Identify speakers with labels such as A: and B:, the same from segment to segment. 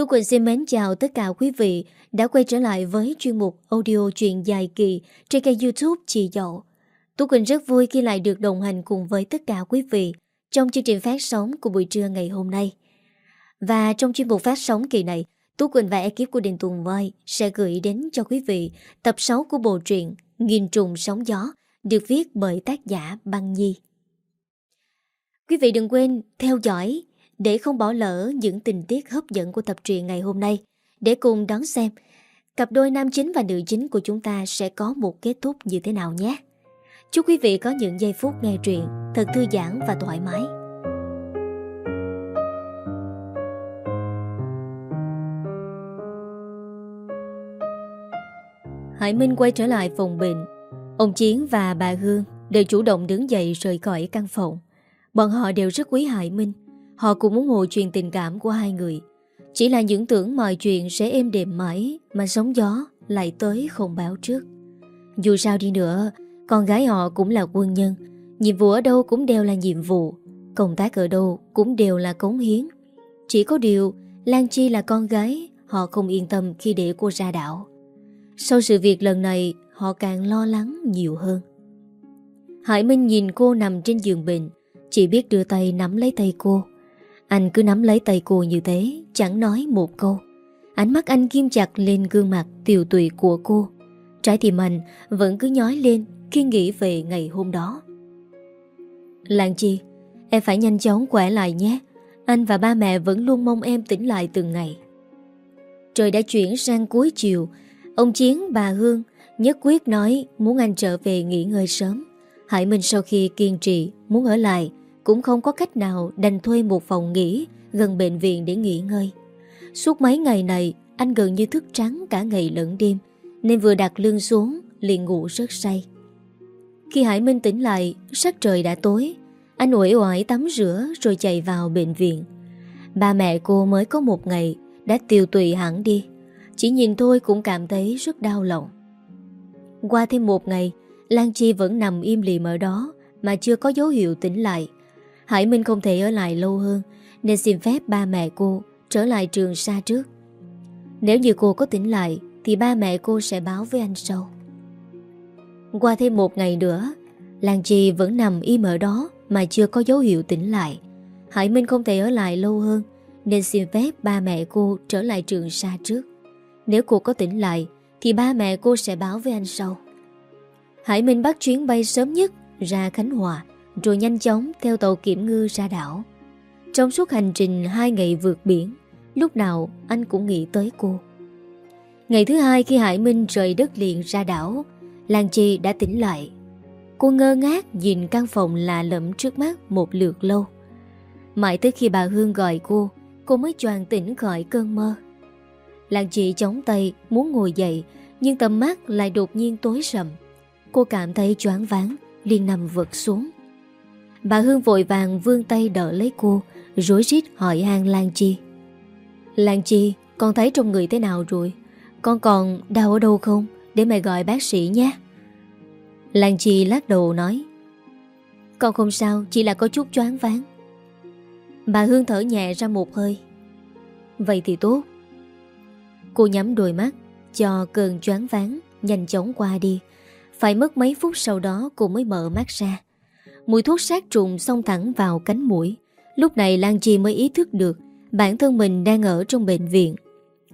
A: Tú Quỳnh xin mến chào tất cả quý vị đã quay trở lại với chuyên mục audio truyện dài kỳ trên kênh youtube Chị Dậu. Tú Quỳnh rất vui khi lại được đồng hành cùng với tất cả quý vị trong chương trình phát sóng của buổi trưa ngày hôm nay. Và trong chuyên mục phát sóng kỳ này, Tú Quỳnh và ekip của Đình Tùng Voi sẽ gửi đến cho quý vị tập 6 của bộ truyện Nghìn trùng sóng gió được viết bởi tác giả Băng Nhi. Quý vị đừng quên theo dõi để không bỏ lỡ những tình tiết hấp dẫn của tập truyện ngày hôm nay. Để cùng đón xem, cặp đôi nam chính và nữ chính của chúng ta sẽ có một kết thúc như thế nào nhé. Chúc quý vị có những giây phút nghe truyện thật thư giãn và thoải mái. Hải Minh quay trở lại phòng bệnh. Ông Chiến và bà Hương đều chủ động đứng dậy rời khỏi căn phòng. Bọn họ đều rất quý Hải Minh. Họ cũng muốn ngồi truyền tình cảm của hai người. Chỉ là những tưởng mọi chuyện sẽ êm đềm mãi mà sóng gió lại tới không báo trước. Dù sao đi nữa, con gái họ cũng là quân nhân. Nhiệm vụ ở đâu cũng đều là nhiệm vụ. Công tác ở đâu cũng đều là cống hiến. Chỉ có điều, Lan Chi là con gái, họ không yên tâm khi để cô ra đảo. Sau sự việc lần này, họ càng lo lắng nhiều hơn. Hải Minh nhìn cô nằm trên giường bệnh, chỉ biết đưa tay nắm lấy tay cô. Anh cứ nắm lấy tay cô như thế Chẳng nói một câu. Ánh mắt anh kim chặt lên gương mặt tiều tụy của cô. Trái tim anh vẫn cứ nhói lên Khi nghĩ về ngày hôm đó. Làng Chi Em phải nhanh chóng khỏe lại nhé. Anh và ba mẹ vẫn luôn mong em tỉnh lại từng ngày. Trời đã chuyển sang cuối chiều. Ông Chiến, bà Hương nhất quyết nói muốn anh trở về nghỉ ngơi sớm. Hải Minh sau khi kiên trì muốn ở lại cũng không có cách nào đành thuê một phòng nghỉ gần bệnh viện để nghỉ ngơi. Suốt mấy ngày này, anh gần như thức trắng cả ngày lẫn đêm, nên vừa đặt lưng xuống, liền ngủ rất say. Khi Hải Minh tỉnh lại, sắc trời đã tối, anh uể oải tắm rửa rồi chạy vào bệnh viện. Ba mẹ cô mới có một ngày đã tiêu tùy hẳn đi, chỉ nhìn thôi cũng cảm thấy rất đau lòng. Qua thêm một ngày, Lan Chi vẫn nằm im lìm ở đó mà chưa có dấu hiệu tỉnh lại. Hải Minh không thể ở lại lâu hơn, Nên xin phép ba mẹ cô Trở lại trường xa trước. Nếu như cô có tỉnh lại, Thì ba mẹ cô sẽ báo với anh sau. Qua thêm một ngày nữa Lan Chi vẫn nằm im ở đó Mà chưa có dấu hiệu tỉnh lại. Hải Minh không thể ở lại lâu hơn, Nên xin phép ba mẹ cô trở lại trường xa trước. Nếu cô có tỉnh lại, Thì ba mẹ cô sẽ báo với anh sau. Hải Minh bắt chuyến bay sớm nhất ra Khánh Hòa rồi nhanh chóng theo tàu kiểm ngư ra đảo. Trong suốt hành trình hai ngày vượt biển, lúc nào anh cũng nghĩ tới cô. Ngày thứ hai khi Hải Minh rời đất liền ra đảo, Lan Chi đã tỉnh lại. Cô ngơ ngác nhìn căn phòng lạ lẫm trước mắt một lượt lâu. Mãi tới khi bà Hương gọi cô, cô mới choàng tỉnh khỏi cơn mơ. Lan Chi chống tay muốn ngồi dậy, nhưng tầm mắt lại đột nhiên tối sầm. Cô cảm thấy choáng váng, liền nằm vật xuống. Bà Hương vội vàng vươn tay đỡ lấy cô, Rối rít hỏi han Lan Chi. Lan Chi, Con thấy trong người thế nào rồi? Con còn đau ở đâu không? Để mẹ gọi bác sĩ nhé. Lan Chi lắc đầu nói. Con không sao, Chỉ là có chút choáng váng. Bà Hương thở nhẹ ra một hơi. Vậy thì tốt. Cô nhắm đôi mắt, Cho cơn choáng váng Nhanh chóng qua đi. Phải mất mấy phút sau đó cô mới mở mắt ra. Mùi thuốc sát trùng xông thẳng vào cánh mũi. Lúc này Lan Chi mới ý thức được Bản thân mình đang ở trong bệnh viện.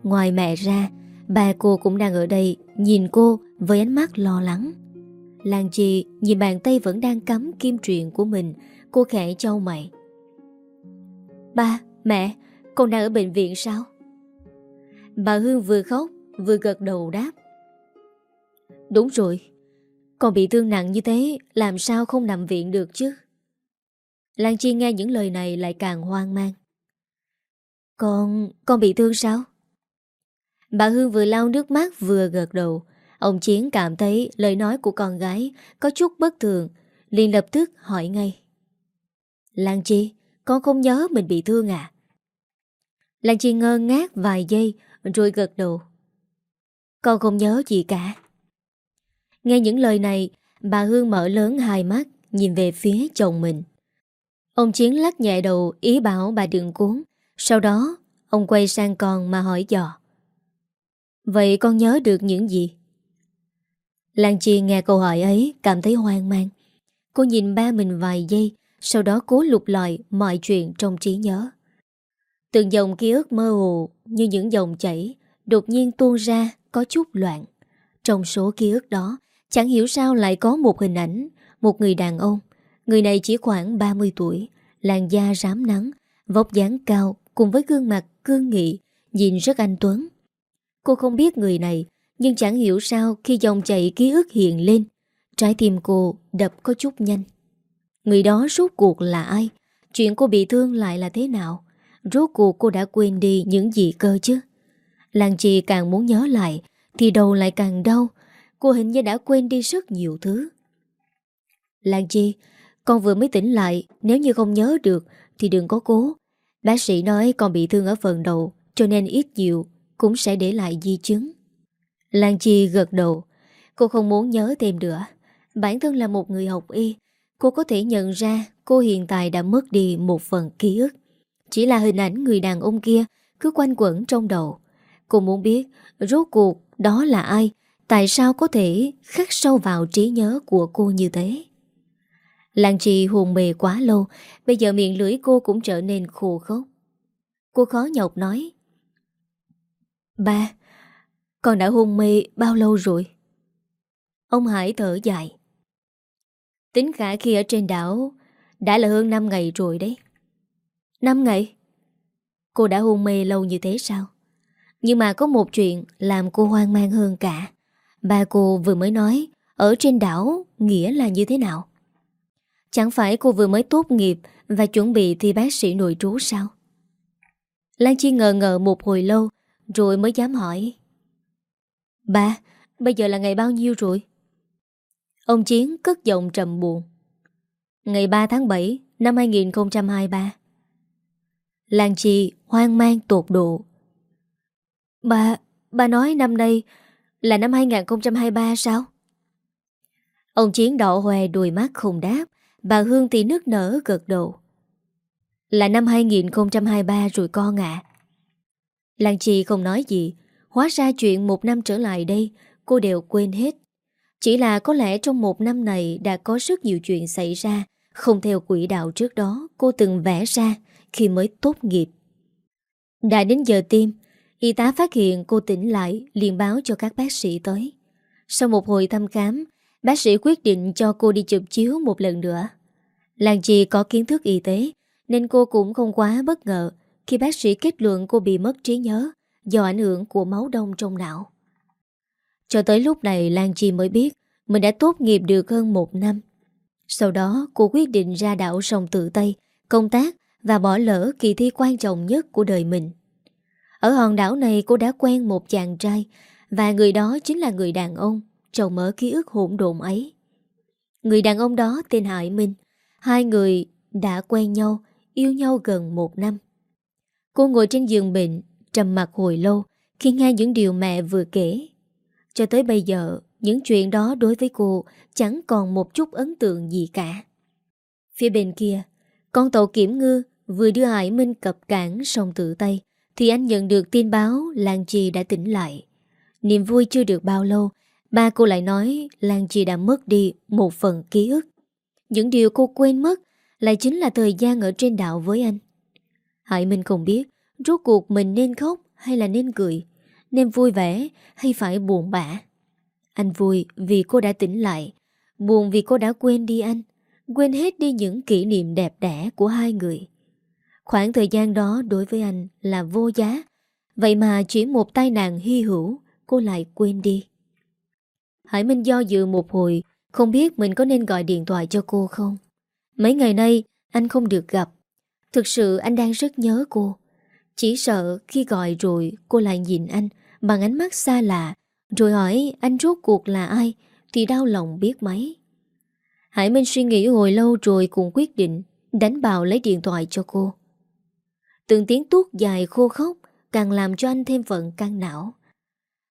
A: Ngoài mẹ ra Bà cô cũng đang ở đây Nhìn cô với ánh mắt lo lắng. Lan Chi nhìn bàn tay vẫn đang cắm kim truyền của mình Cô khẽ châu mày. Ba, mẹ Con đang ở bệnh viện sao? Bà Hương vừa khóc Vừa gật đầu đáp. Đúng rồi còn bị thương nặng như thế, Làm sao không nằm viện được chứ? Lan Chi nghe những lời này Lại càng hoang mang. Con... con bị thương sao? Bà Hương vừa lau nước mắt Vừa gật đầu. Ông Chiến cảm thấy lời nói của con gái Có chút bất thường, liền lập tức hỏi ngay. Lan Chi, Con không nhớ mình bị thương à? Lan Chi ngơ ngác vài giây Rồi gật đầu. Con không nhớ gì cả. Nghe những lời này, bà Hương mở lớn hai mắt, nhìn về phía chồng mình. Ông Chiến lắc nhẹ đầu ý bảo bà đừng cuốn. Sau đó, Ông quay sang con mà hỏi dò Vậy con nhớ được những gì? Lan Chi nghe câu hỏi ấy Cảm thấy hoang mang Cô nhìn ba mình vài giây Sau đó cố lục lọi mọi chuyện trong trí nhớ Từng dòng ký ức mơ hồ Như những dòng chảy Đột nhiên tuôn ra có chút loạn Trong số ký ức đó Chẳng hiểu sao lại có một hình ảnh, Một người đàn ông. Người này chỉ khoảng 30 tuổi, Làn da rám nắng, Vóc dáng cao, cùng với gương mặt cương nghị, Nhìn rất anh Tuấn. Cô không biết người này, Nhưng chẳng hiểu sao khi dòng chảy ký ức hiện lên, Trái tim cô đập có chút nhanh. Người đó rốt cuộc là ai? Chuyện cô bị thương lại là thế nào? Rốt cuộc cô đã quên đi những gì cơ chứ? Làng chị càng muốn nhớ lại Thì đầu lại càng đau Cô hình như đã quên đi rất nhiều thứ. Lan chi, Con vừa mới tỉnh lại, Nếu như không nhớ được Thì đừng có cố. Bác sĩ nói con bị thương ở phần đầu, Cho nên ít nhiều Cũng sẽ để lại di chứng. Lan Chi gật đầu. Cô không muốn nhớ thêm nữa. Bản thân là một người học y, Cô có thể nhận ra cô hiện tại đã mất đi một phần ký ức. Chỉ là hình ảnh người đàn ông kia Cứ quanh quẩn trong đầu. Cô muốn biết rốt cuộc đó là ai Tại sao có thể khắc sâu vào trí nhớ của cô như thế? Lan trì hồn mề quá lâu, Bây giờ miệng lưỡi cô cũng trở nên khô khốc. Cô khó nhọc nói, Ba, Con đã hôn mê bao lâu rồi? Ông Hải thở dài, Tính cả khi ở trên đảo Đã là hơn 5 ngày rồi đấy. 5 ngày? Cô đã hôn mê lâu như thế sao? Nhưng mà có một chuyện Làm cô hoang mang hơn cả. Ba cô vừa mới nói, Ở trên đảo nghĩa là như thế nào? Chẳng phải cô vừa mới tốt nghiệp Và chuẩn bị thi bác sĩ nội trú sao? Lan Chi ngờ ngờ một hồi lâu, Rồi mới dám hỏi. Ba Bây giờ là ngày bao nhiêu rồi? Ông Chiến cất giọng trầm buồn. Ngày 3 tháng 7 Năm 2023 Lan Chi hoang mang tột độ. Ba Ba nói năm nay là năm 2023 sao? Ông Chiến đỏ hoe đùi mắt không đáp, Bà Hương thì nước nở gật đầu. Là năm 2023 rồi con ạ. Lan Chi không nói gì, Hóa ra chuyện một năm trở lại đây, Cô đều quên hết. Chỉ là có lẽ trong một năm này Đã có rất nhiều chuyện xảy ra, Không theo quỹ đạo trước đó, Cô từng vẽ ra khi mới tốt nghiệp. Đã đến giờ tim Y tá phát hiện cô tỉnh lại, liền báo cho các bác sĩ tới. Sau một hồi thăm khám, Bác sĩ quyết định cho cô đi chụp chiếu một lần nữa. Lan Chi có kiến thức y tế, Nên cô cũng không quá bất ngờ Khi bác sĩ kết luận cô bị mất trí nhớ Do ảnh hưởng của máu đông trong não. Cho tới lúc này Lan Chi mới biết Mình đã tốt nghiệp được hơn một năm. Sau đó, cô quyết định ra đảo sông Tự Tây Công tác và bỏ lỡ kỳ thi quan trọng nhất của đời mình. Ở hòn đảo này cô đã quen một chàng trai Và người đó chính là người đàn ông Trong mở ký ức hỗn độn ấy Người đàn ông đó tên Hải Minh Hai người đã quen nhau, yêu nhau gần một năm. Cô ngồi trên giường bệnh, trầm mặt hồi lâu khi nghe những điều mẹ vừa kể. Cho tới bây giờ, những chuyện đó đối với cô chẳng còn một chút ấn tượng gì cả. Phía bên kia, con tàu kiểm ngư vừa đưa Hải Minh cập cảng sông Tự Tây thì anh nhận được tin báo Lan Chi đã tỉnh lại. Niềm vui chưa được bao lâu, ba cô lại nói Lan Chi đã mất đi một phần ký ức. Những điều cô quên mất lại chính là thời gian ở trên đảo với anh. Hải Minh không biết rốt cuộc mình nên khóc hay là nên cười, nên vui vẻ hay phải buồn bã. Anh vui vì cô đã tỉnh lại, buồn vì cô đã quên đi anh, quên hết đi những kỷ niệm đẹp đẽ của hai người. Khoảng thời gian đó đối với anh là vô giá, vậy mà chỉ một tai nạn hy hữu cô lại quên đi. Hải Minh do dự một hồi không biết mình có nên gọi điện thoại cho cô không? Mấy ngày nay Anh không được gặp. Thực sự anh đang rất nhớ cô. Chỉ sợ khi gọi rồi Cô lại nhìn anh bằng ánh mắt xa lạ Rồi hỏi anh rốt cuộc là ai Thì đau lòng biết mấy. Hải Minh suy nghĩ hồi lâu rồi cũng quyết định Đánh bào lấy điện thoại cho cô. Từng tiếng tuốt dài khô khốc Càng làm cho anh thêm phận căng não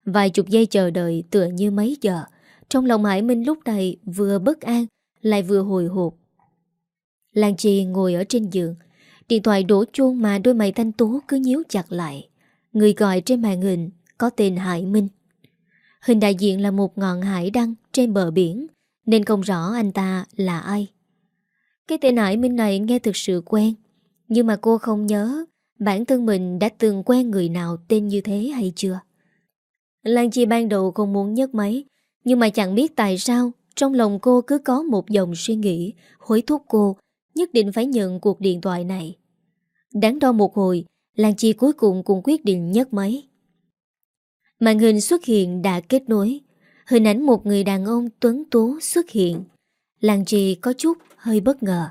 A: Vài chục giây chờ đợi tựa như mấy giờ trong lòng Hải Minh lúc này vừa bất an Lại vừa hồi hộp Lan Chi ngồi ở trên giường Điện thoại đổ chuông mà đôi mày thanh tú cứ nhíu chặt lại. Người gọi trên màn hình có tên Hải Minh. Hình đại diện là một ngọn hải đăng trên bờ biển, nên không rõ anh ta là ai. Cái tên Hải Minh này nghe thực sự quen, nhưng mà cô không nhớ bản thân mình đã từng quen người nào tên như thế hay chưa. Lan Chi ban đầu không muốn nhấc máy, nhưng mà chẳng biết tại sao trong lòng cô cứ có một dòng suy nghĩ hối thúc cô nhất định phải nhận cuộc điện thoại này. Đáng đo một hồi, Lan Chi cuối cùng cũng quyết định nhấc máy. Màn hình xuất hiện đã kết nối. Hình ảnh một người đàn ông tuấn tú xuất hiện. Lan Chi có chút hơi bất ngờ.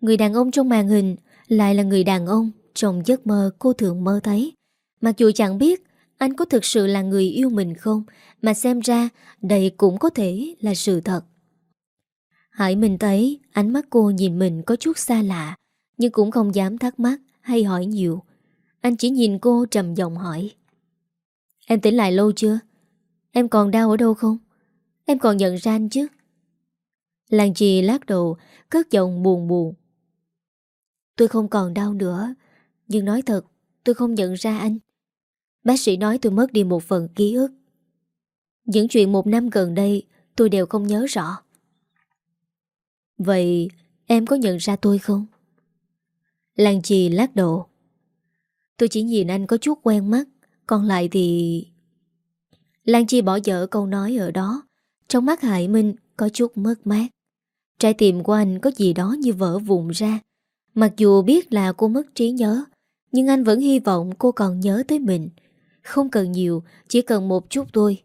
A: Người đàn ông trong màn hình lại là người đàn ông trong giấc mơ cô thường mơ thấy. Mặc dù chẳng biết anh có thực sự là người yêu mình không, mà xem ra đây cũng có thể là sự thật. Hải mình thấy ánh mắt cô nhìn mình có chút xa lạ, nhưng cũng không dám thắc mắc hay hỏi nhiều. Anh chỉ nhìn cô trầm giọng hỏi. Em tỉnh lại lâu chưa? Em còn đau ở đâu không? Em còn nhận ra anh chứ? Làng trì lát đầu, cất giọng buồn buồn. Tôi không còn đau nữa, nhưng nói thật, tôi không nhận ra anh. Bác sĩ nói tôi mất đi một phần ký ức. Những chuyện một năm gần đây tôi đều không nhớ rõ. Vậy em có nhận ra tôi không? Lan Chi lắc đầu. Tôi chỉ nhìn anh có chút quen mắt, còn lại thì... Lan Chi bỏ dở câu nói ở đó. Trong mắt Hải Minh có chút mất mát. Trái tim của anh có gì đó như vỡ vụn ra. Mặc dù biết là cô mất trí nhớ, nhưng anh vẫn hy vọng cô còn nhớ tới mình. Không cần nhiều, chỉ cần một chút thôi.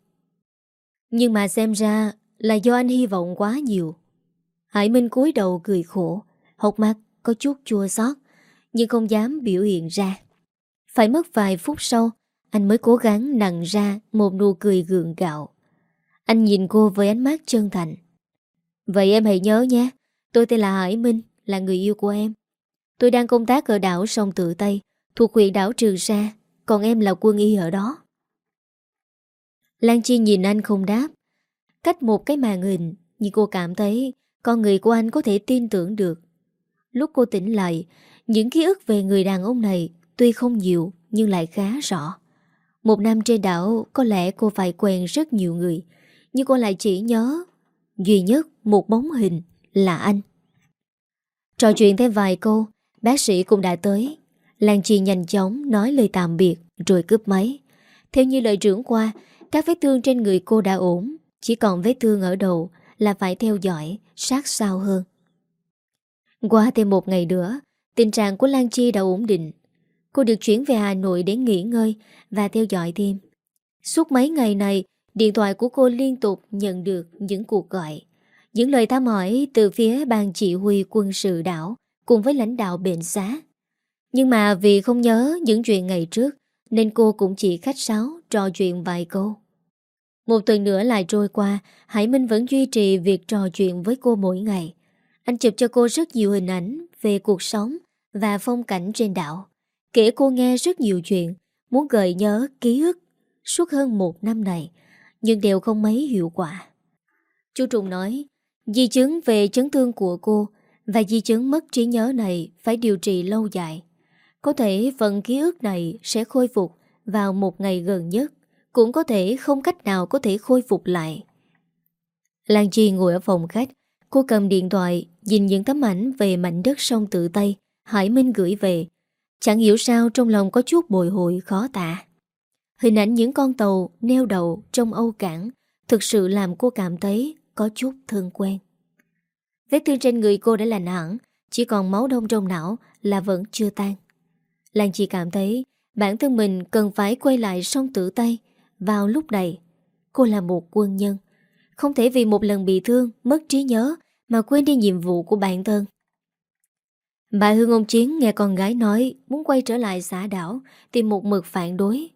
A: Nhưng mà xem ra là do anh hy vọng quá nhiều. Hải Minh cúi đầu cười khổ, hốc mắt có chút chua xót nhưng không dám biểu hiện ra. Phải mất vài phút sau, anh mới cố gắng nặng ra một nụ cười gượng gạo. Anh nhìn cô với ánh mắt chân thành. Vậy em hãy nhớ nhé, tôi tên là Hải Minh, là người yêu của em. Tôi đang công tác ở đảo Sông Tự Tây, thuộc huyện đảo Trường Sa, còn em là quân y ở đó. Lan Chi nhìn anh không đáp. Cách một cái màn hình, nhưng cô cảm thấy con người của anh có thể tin tưởng được. Lúc cô tỉnh lại, những ký ức về người đàn ông này tuy không nhiều nhưng lại khá rõ. Một năm trên đảo có lẽ cô phải quen rất nhiều người, nhưng cô lại chỉ nhớ duy nhất một bóng hình là anh. Trò chuyện thêm vài câu, bác sĩ cũng đã tới. Lan Chi nhanh chóng nói lời tạm biệt rồi cướp máy. Theo như lời trưởng qua, các vết thương trên người cô đã ổn, chỉ còn vết thương ở đầu là phải theo dõi sát sao hơn. Qua thêm một ngày nữa, tình trạng của Lan Chi đã ổn định. Cô được chuyển về Hà Nội để nghỉ ngơi và theo dõi thêm. Suốt mấy ngày này, điện thoại của cô liên tục nhận được những cuộc gọi. Những lời thăm hỏi từ phía ban chỉ huy quân sự đảo cùng với lãnh đạo bệnh xá. Nhưng mà vì không nhớ những chuyện ngày trước nên cô cũng chỉ khách sáo trò chuyện vài câu. Một tuần nữa lại trôi qua, Hải Minh vẫn duy trì việc trò chuyện với cô mỗi ngày. Anh chụp cho cô rất nhiều hình ảnh về cuộc sống và phong cảnh trên đảo. Kể cô nghe rất nhiều chuyện, muốn gợi nhớ ký ức suốt hơn một năm này, nhưng đều không mấy hiệu quả. Chú Trùng nói, di chứng về chấn thương của cô và di chứng mất trí nhớ này phải điều trị lâu dài. Có thể phần ký ức này sẽ khôi phục vào một ngày gần nhất, cũng có thể không cách nào có thể khôi phục lại. Lan Chi ngồi ở phòng khách, cô cầm điện thoại, nhìn những tấm ảnh về mảnh đất sông tự Tây, Hải Minh gửi về. Chẳng hiểu sao trong lòng có chút bồi hồi khó tả. Hình ảnh những con tàu neo đậu trong Âu Cảng thực sự làm cô cảm thấy có chút thân quen. Vết thương trên người cô đã lành hẳn, chỉ còn máu đông trong não là vẫn chưa tan. Lan chỉ cảm thấy bản thân mình cần phải quay lại sông tử Tây vào lúc này. Cô là một quân nhân, không thể vì một lần bị thương, mất trí nhớ mà quên đi nhiệm vụ của bản thân. Bà Hương ông Chiến nghe con gái nói muốn quay trở lại xã đảo tìm một mực phản đối.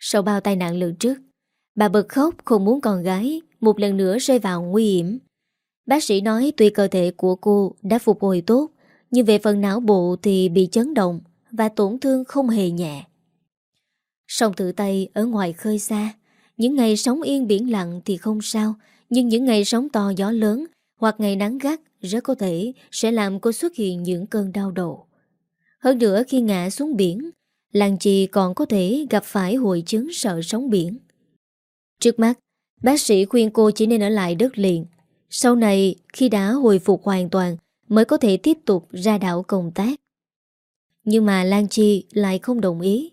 A: Sau bao tai nạn lần trước, bà bật khóc không muốn con gái một lần nữa rơi vào nguy hiểm. Bác sĩ nói tuy cơ thể của cô đã phục hồi tốt, nhưng về phần não bộ thì bị chấn động và tổn thương không hề nhẹ. Sông Tự Tây ở ngoài khơi xa, những ngày sóng yên biển lặng thì không sao, nhưng những ngày sóng to gió lớn hoặc ngày nắng gắt rất có thể sẽ làm cô xuất hiện những cơn đau đầu. Hơn nữa khi ngã xuống biển, Làng Chi còn có thể gặp phải hội chứng sợ sóng biển. Trước mắt, bác sĩ khuyên cô chỉ nên ở lại đất liền. Sau này, khi đã hồi phục hoàn toàn, mới có thể tiếp tục ra đảo công tác. Nhưng mà Lan Chi lại không đồng ý.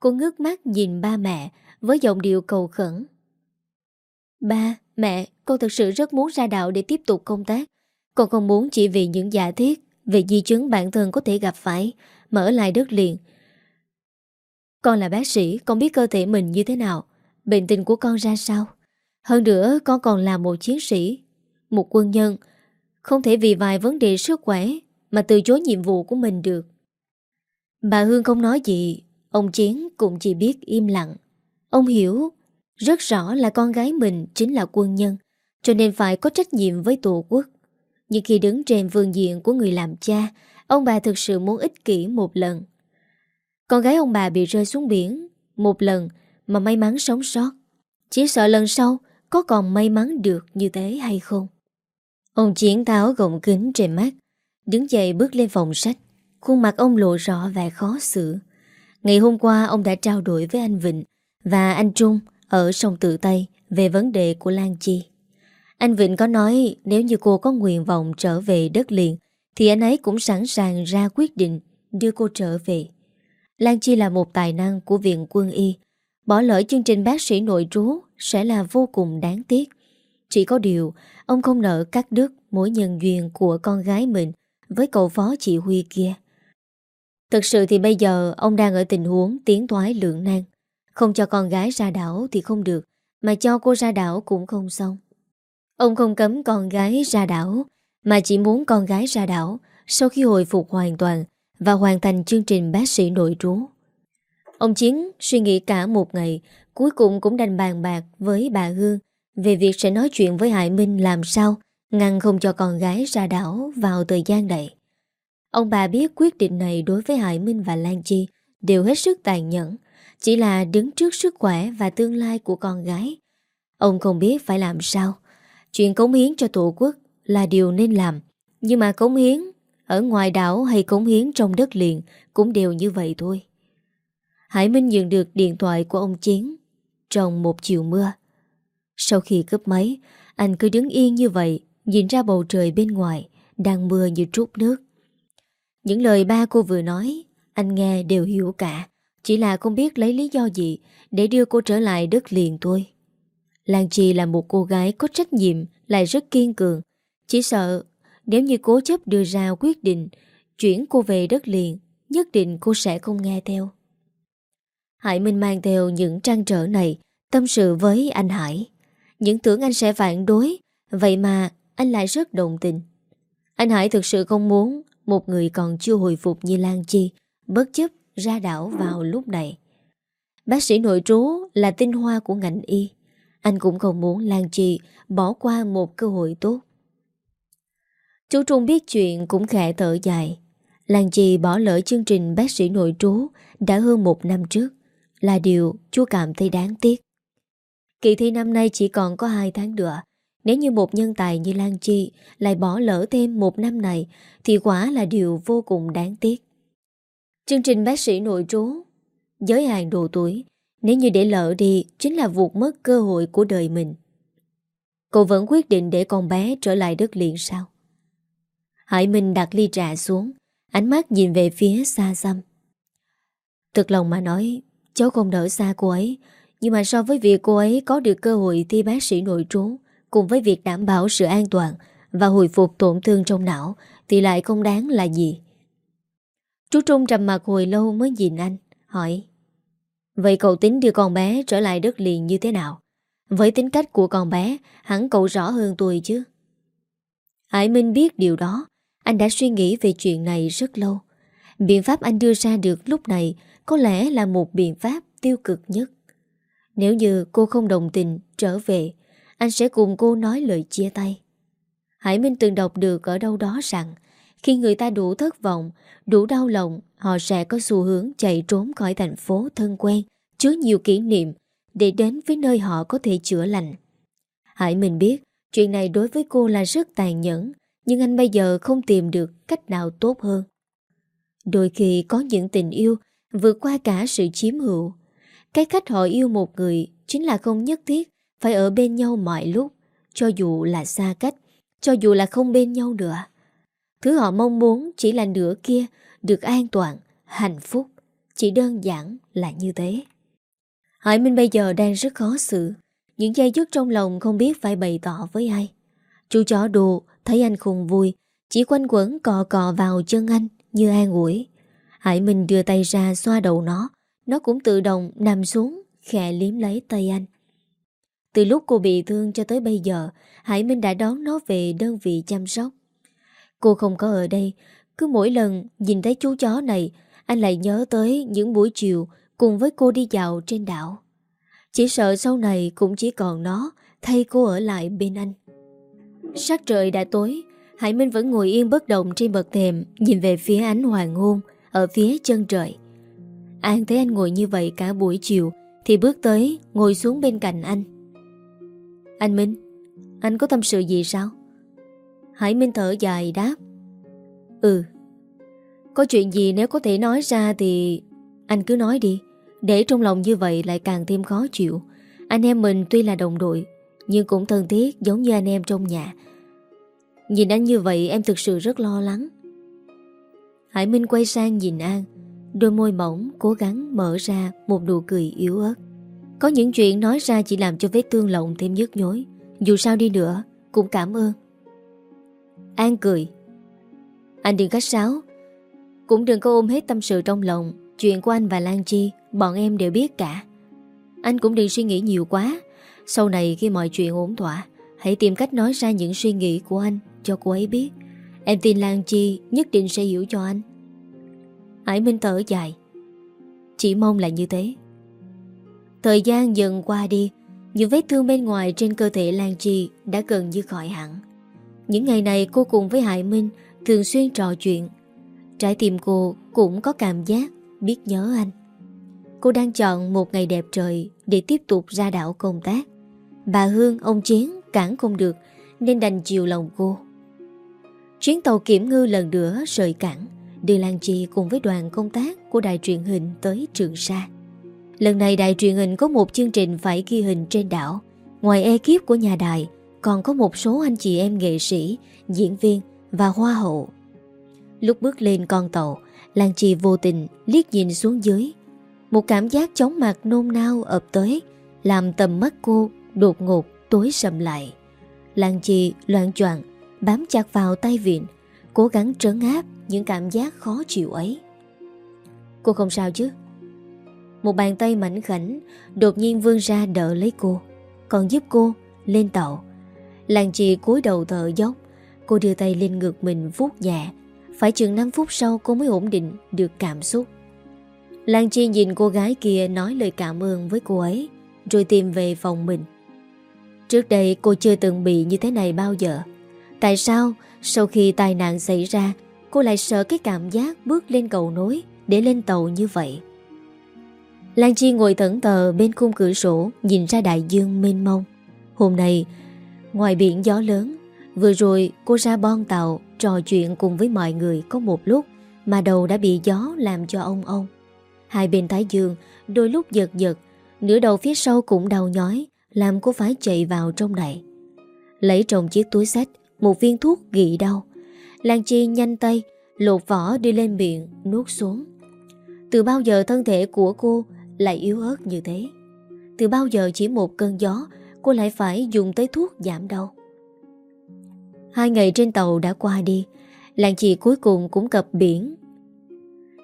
A: Cô ngước mắt nhìn ba mẹ với giọng điệu cầu khẩn. Ba, mẹ, con thật sự rất muốn ra đảo để tiếp tục công tác. Con không muốn chỉ vì những giả thiết về di chứng bản thân có thể gặp phải mở lại đất liền. Con là bác sĩ, con biết cơ thể mình như thế nào, bệnh tình của con ra sao. Hơn nữa, con còn là một chiến sĩ, một quân nhân, không thể vì vài vấn đề sức khỏe mà từ chối nhiệm vụ của mình được. Bà Hương không nói gì, ông Chiến cũng chỉ biết im lặng. Ông hiểu rất rõ là con gái mình chính là quân nhân, cho nên phải có trách nhiệm với tổ quốc. Nhưng khi đứng trên vương diện của người làm cha, ông bà thực sự muốn ích kỷ một lần. Con gái ông bà bị rơi xuống biển một lần mà may mắn sống sót. Chỉ sợ lần sau có còn may mắn được như thế hay không. Ông Chiến tháo gọng kính trên mắt, đứng dậy bước lên phòng sách. Khuôn mặt ông lộ rõ vẻ khó xử. Ngày hôm qua ông đã trao đổi với anh Vịnh và anh Trung ở sông Tự Tây về vấn đề của Lan Chi. Anh Vịnh có nói nếu như cô có nguyện vọng trở về đất liền thì anh ấy cũng sẵn sàng ra quyết định đưa cô trở về. Lan Chi là một tài năng của viện quân y. Bỏ lỡ chương trình bác sĩ nội trú sẽ là vô cùng đáng tiếc. Chỉ có điều, ông không nợ cắt đứt mối nhân duyên của con gái mình với cậu phó chỉ huy kia. Thực sự thì bây giờ ông đang ở tình huống tiến thoái lượng nan. Không cho con gái ra đảo thì không được, mà cho cô ra đảo cũng không xong. Ông không cấm con gái ra đảo, mà chỉ muốn con gái ra đảo sau khi hồi phục hoàn toàn và hoàn thành chương trình bác sĩ nội trú. Ông Chiến suy nghĩ cả một ngày, cuối cùng cũng đành bàn bạc với bà Hương về việc sẽ nói chuyện với Hải Minh làm sao ngăn không cho con gái ra đảo vào thời gian này. Ông bà biết quyết định này đối với Hải Minh và Lan Chi đều hết sức tàn nhẫn, chỉ là đứng trước sức khỏe và tương lai của con gái. Ông không biết phải làm sao. Chuyện cống hiến cho tổ quốc là điều nên làm, nhưng mà cống hiến ở ngoài đảo hay cống hiến trong đất liền cũng đều như vậy thôi. Hải Minh nhận được điện thoại của ông Chiến trong một chiều mưa. Sau khi cướp máy, anh cứ đứng yên như vậy, nhìn ra bầu trời bên ngoài, đang mưa như trút nước. Những lời ba cô vừa nói, anh nghe đều hiểu cả, chỉ là không biết lấy lý do gì để đưa cô trở lại đất liền thôi. Lan Chi là một cô gái có trách nhiệm, lại rất kiên cường. Chỉ sợ nếu như cố chấp đưa ra quyết định chuyển cô về đất liền, nhất định cô sẽ không nghe theo. Hải Minh mang theo những trang trở này, tâm sự với anh Hải. Những tưởng anh sẽ phản đối, vậy mà anh lại rất đồng tình. Anh Hải thực sự không muốn một người còn chưa hồi phục như Lan Chi bất chấp ra đảo vào lúc này. Bác sĩ nội trú là tinh hoa của ngành y. Anh cũng không muốn Lan Chi bỏ qua một cơ hội tốt. Chú Trung biết chuyện cũng khẽ thở dài. Lan Chi bỏ lỡ chương trình bác sĩ nội trú đã hơn một năm trước là điều chú cảm thấy đáng tiếc. Kỳ thi năm nay chỉ còn có 2 tháng nữa. Nếu như một nhân tài như Lan Chi lại bỏ lỡ thêm một năm này, thì quả là điều vô cùng đáng tiếc. Chương trình bác sĩ nội trú, Giới hạn độ tuổi, Nếu như để lỡ đi, Chính là vụt mất cơ hội của đời mình Cô vẫn quyết định để con bé Trở lại đất liền sao Hải Minh đặt ly trà xuống, Ánh mắt nhìn về phía xa xăm Thực lòng mà nói, Cháu không đỡ xa cô ấy nhưng mà so với việc cô ấy có được cơ hội thi bác sĩ nội trú, Cùng với việc đảm bảo sự an toàn Và hồi phục tổn thương trong não, Thì lại không đáng là gì. Chú Trung trầm mặt hồi lâu mới nhìn anh, Hỏi, Vậy cậu tính đưa con bé trở lại đất liền như thế nào? Với tính cách của con bé, Hẳn cậu rõ hơn tôi chứ. Hải Minh biết điều đó, Anh đã suy nghĩ về chuyện này rất lâu. Biện pháp anh đưa ra được lúc này Có lẽ là một biện pháp tiêu cực nhất. Nếu như cô không đồng tình trở về Anh sẽ cùng cô nói lời chia tay Hải Minh từng đọc được ở đâu đó rằng khi người ta đủ thất vọng, đủ đau lòng, họ sẽ có xu hướng chạy trốn khỏi thành phố thân quen, chứa nhiều kỷ niệm, để đến với nơi họ có thể chữa lành. Hải Minh biết, chuyện này đối với cô là rất tàn nhẫn, nhưng anh bây giờ không tìm được cách nào tốt hơn. Đôi khi có những tình yêu vượt qua cả sự chiếm hữu. Cái cách họ yêu một người chính là không nhất thiết phải ở bên nhau mọi lúc, cho dù là xa cách, cho dù là không bên nhau nữa. Thứ họ mong muốn chỉ là nửa kia được an toàn, hạnh phúc. Chỉ đơn giản là như thế. Hải Minh bây giờ đang rất khó xử. Những dây dứt trong lòng không biết phải bày tỏ với ai. Chú chó đồ thấy anh khùng vui, chỉ quanh quẩn cò cò vào chân anh như an ủi. Hải Minh đưa tay ra xoa đầu nó, nó cũng tự động nằm xuống, khẽ liếm lấy tay anh. Từ lúc cô bị thương cho tới bây giờ, Hải Minh đã đón nó về đơn vị chăm sóc. Cô không có ở đây, cứ mỗi lần nhìn thấy chú chó này, anh lại nhớ tới những buổi chiều cùng với cô đi dạo trên đảo. Chỉ sợ sau này cũng chỉ còn nó thay cô ở lại bên anh. Sắc trời đã tối, Hải Minh vẫn ngồi yên bất động trên bậc thềm nhìn về phía ánh hoàng hôn ở phía chân trời. An thấy anh ngồi như vậy cả buổi chiều thì bước tới ngồi xuống bên cạnh anh. Anh Minh, anh có tâm sự gì sao? Hải Minh thở dài đáp. Ừ, có chuyện gì nếu có thể nói ra thì anh cứ nói đi. Để trong lòng như vậy lại càng thêm khó chịu. Anh em mình tuy là đồng đội nhưng cũng thân thiết giống như anh em trong nhà. Nhìn anh như vậy em thực sự rất lo lắng. Hải Minh quay sang nhìn An Đôi môi mỏng cố gắng mở ra một nụ cười yếu ớt. Có những chuyện nói ra chỉ làm cho vết thương lòng thêm nhức nhối. Dù sao đi nữa, Cũng cảm ơn. An cười. Anh đừng khách sáo. Cũng đừng có ôm hết tâm sự trong lòng. Chuyện của anh và Lan Chi, Bọn em đều biết cả. Anh cũng đừng suy nghĩ nhiều quá. Sau này khi mọi chuyện ổn thỏa, Hãy tìm cách nói ra những suy nghĩ của anh Cho cô ấy biết. Em tin Lan Chi nhất định sẽ hiểu cho anh. Hải Minh thở dài. Chỉ mong là như thế. Thời gian dần qua đi Những vết thương bên ngoài trên cơ thể Lan Chi Đã gần như khỏi hẳn. Những ngày này cô cùng với Hải Minh Thường xuyên trò chuyện. Trái tim cô cũng có cảm giác Biết nhớ anh. Cô đang chọn một ngày đẹp trời Để tiếp tục ra đảo công tác. Bà Hương, ông Chiến cản không được Nên đành chiều lòng cô. Chuyến tàu kiểm ngư lần nữa rời cảng đưa Lan Chi cùng với đoàn công tác của đài truyền hình tới Trường Sa. Lần này đài truyền hình có một chương trình phải ghi hình trên đảo. Ngoài ekip của nhà đài, còn có một số anh chị em nghệ sĩ, diễn viên và hoa hậu. Lúc bước lên con tàu, Lan Chi vô tình liếc nhìn xuống dưới. Một cảm giác chóng mặt nôn nao ập tới, làm tầm mắt cô đột ngột tối sầm lại. Lan Chi loạn choạng bám chặt vào tay vịn, cố gắng trấn áp những cảm giác khó chịu ấy. Cô không sao chứ? Một bàn tay mảnh khảnh đột nhiên vươn ra đỡ lấy cô, còn giúp cô lên tàu. Làng chị cúi đầu thở dốc, cô đưa tay lên ngực mình vuốt nhẹ, phải chừng 5 phút sau cô mới ổn định được cảm xúc. Lan Chi nhìn cô gái kia nói lời cảm ơn với cô ấy, rồi tìm về phòng mình. Trước đây cô chưa từng bị như thế này bao giờ. Tại sao sau khi tai nạn xảy ra, Cô lại sợ cái cảm giác bước lên cầu nối Để lên tàu như vậy. Lan Chi ngồi thẫn tờ bên khung cửa sổ, Nhìn ra đại dương mênh mông. Hôm nay, Ngoài biển gió lớn, Vừa rồi cô ra bon tàu Trò chuyện cùng với mọi người có một lúc Mà đầu đã bị gió làm cho ông ông Hai bên thái dương Đôi lúc giật giật, Nửa đầu phía sau cũng đau nhói, Làm cô phải chạy vào trong này. Lấy trong chiếc túi sách một viên thuốc gị đau. Lan Chi nhanh tay, Lột vỏ đi lên miệng, nuốt xuống. Từ bao giờ thân thể của cô Lại yếu ớt như thế? Từ bao giờ chỉ một cơn gió, Cô lại phải dùng tới thuốc giảm đau? Hai ngày trên tàu đã qua đi, Lan Chi cuối cùng cũng cập biển.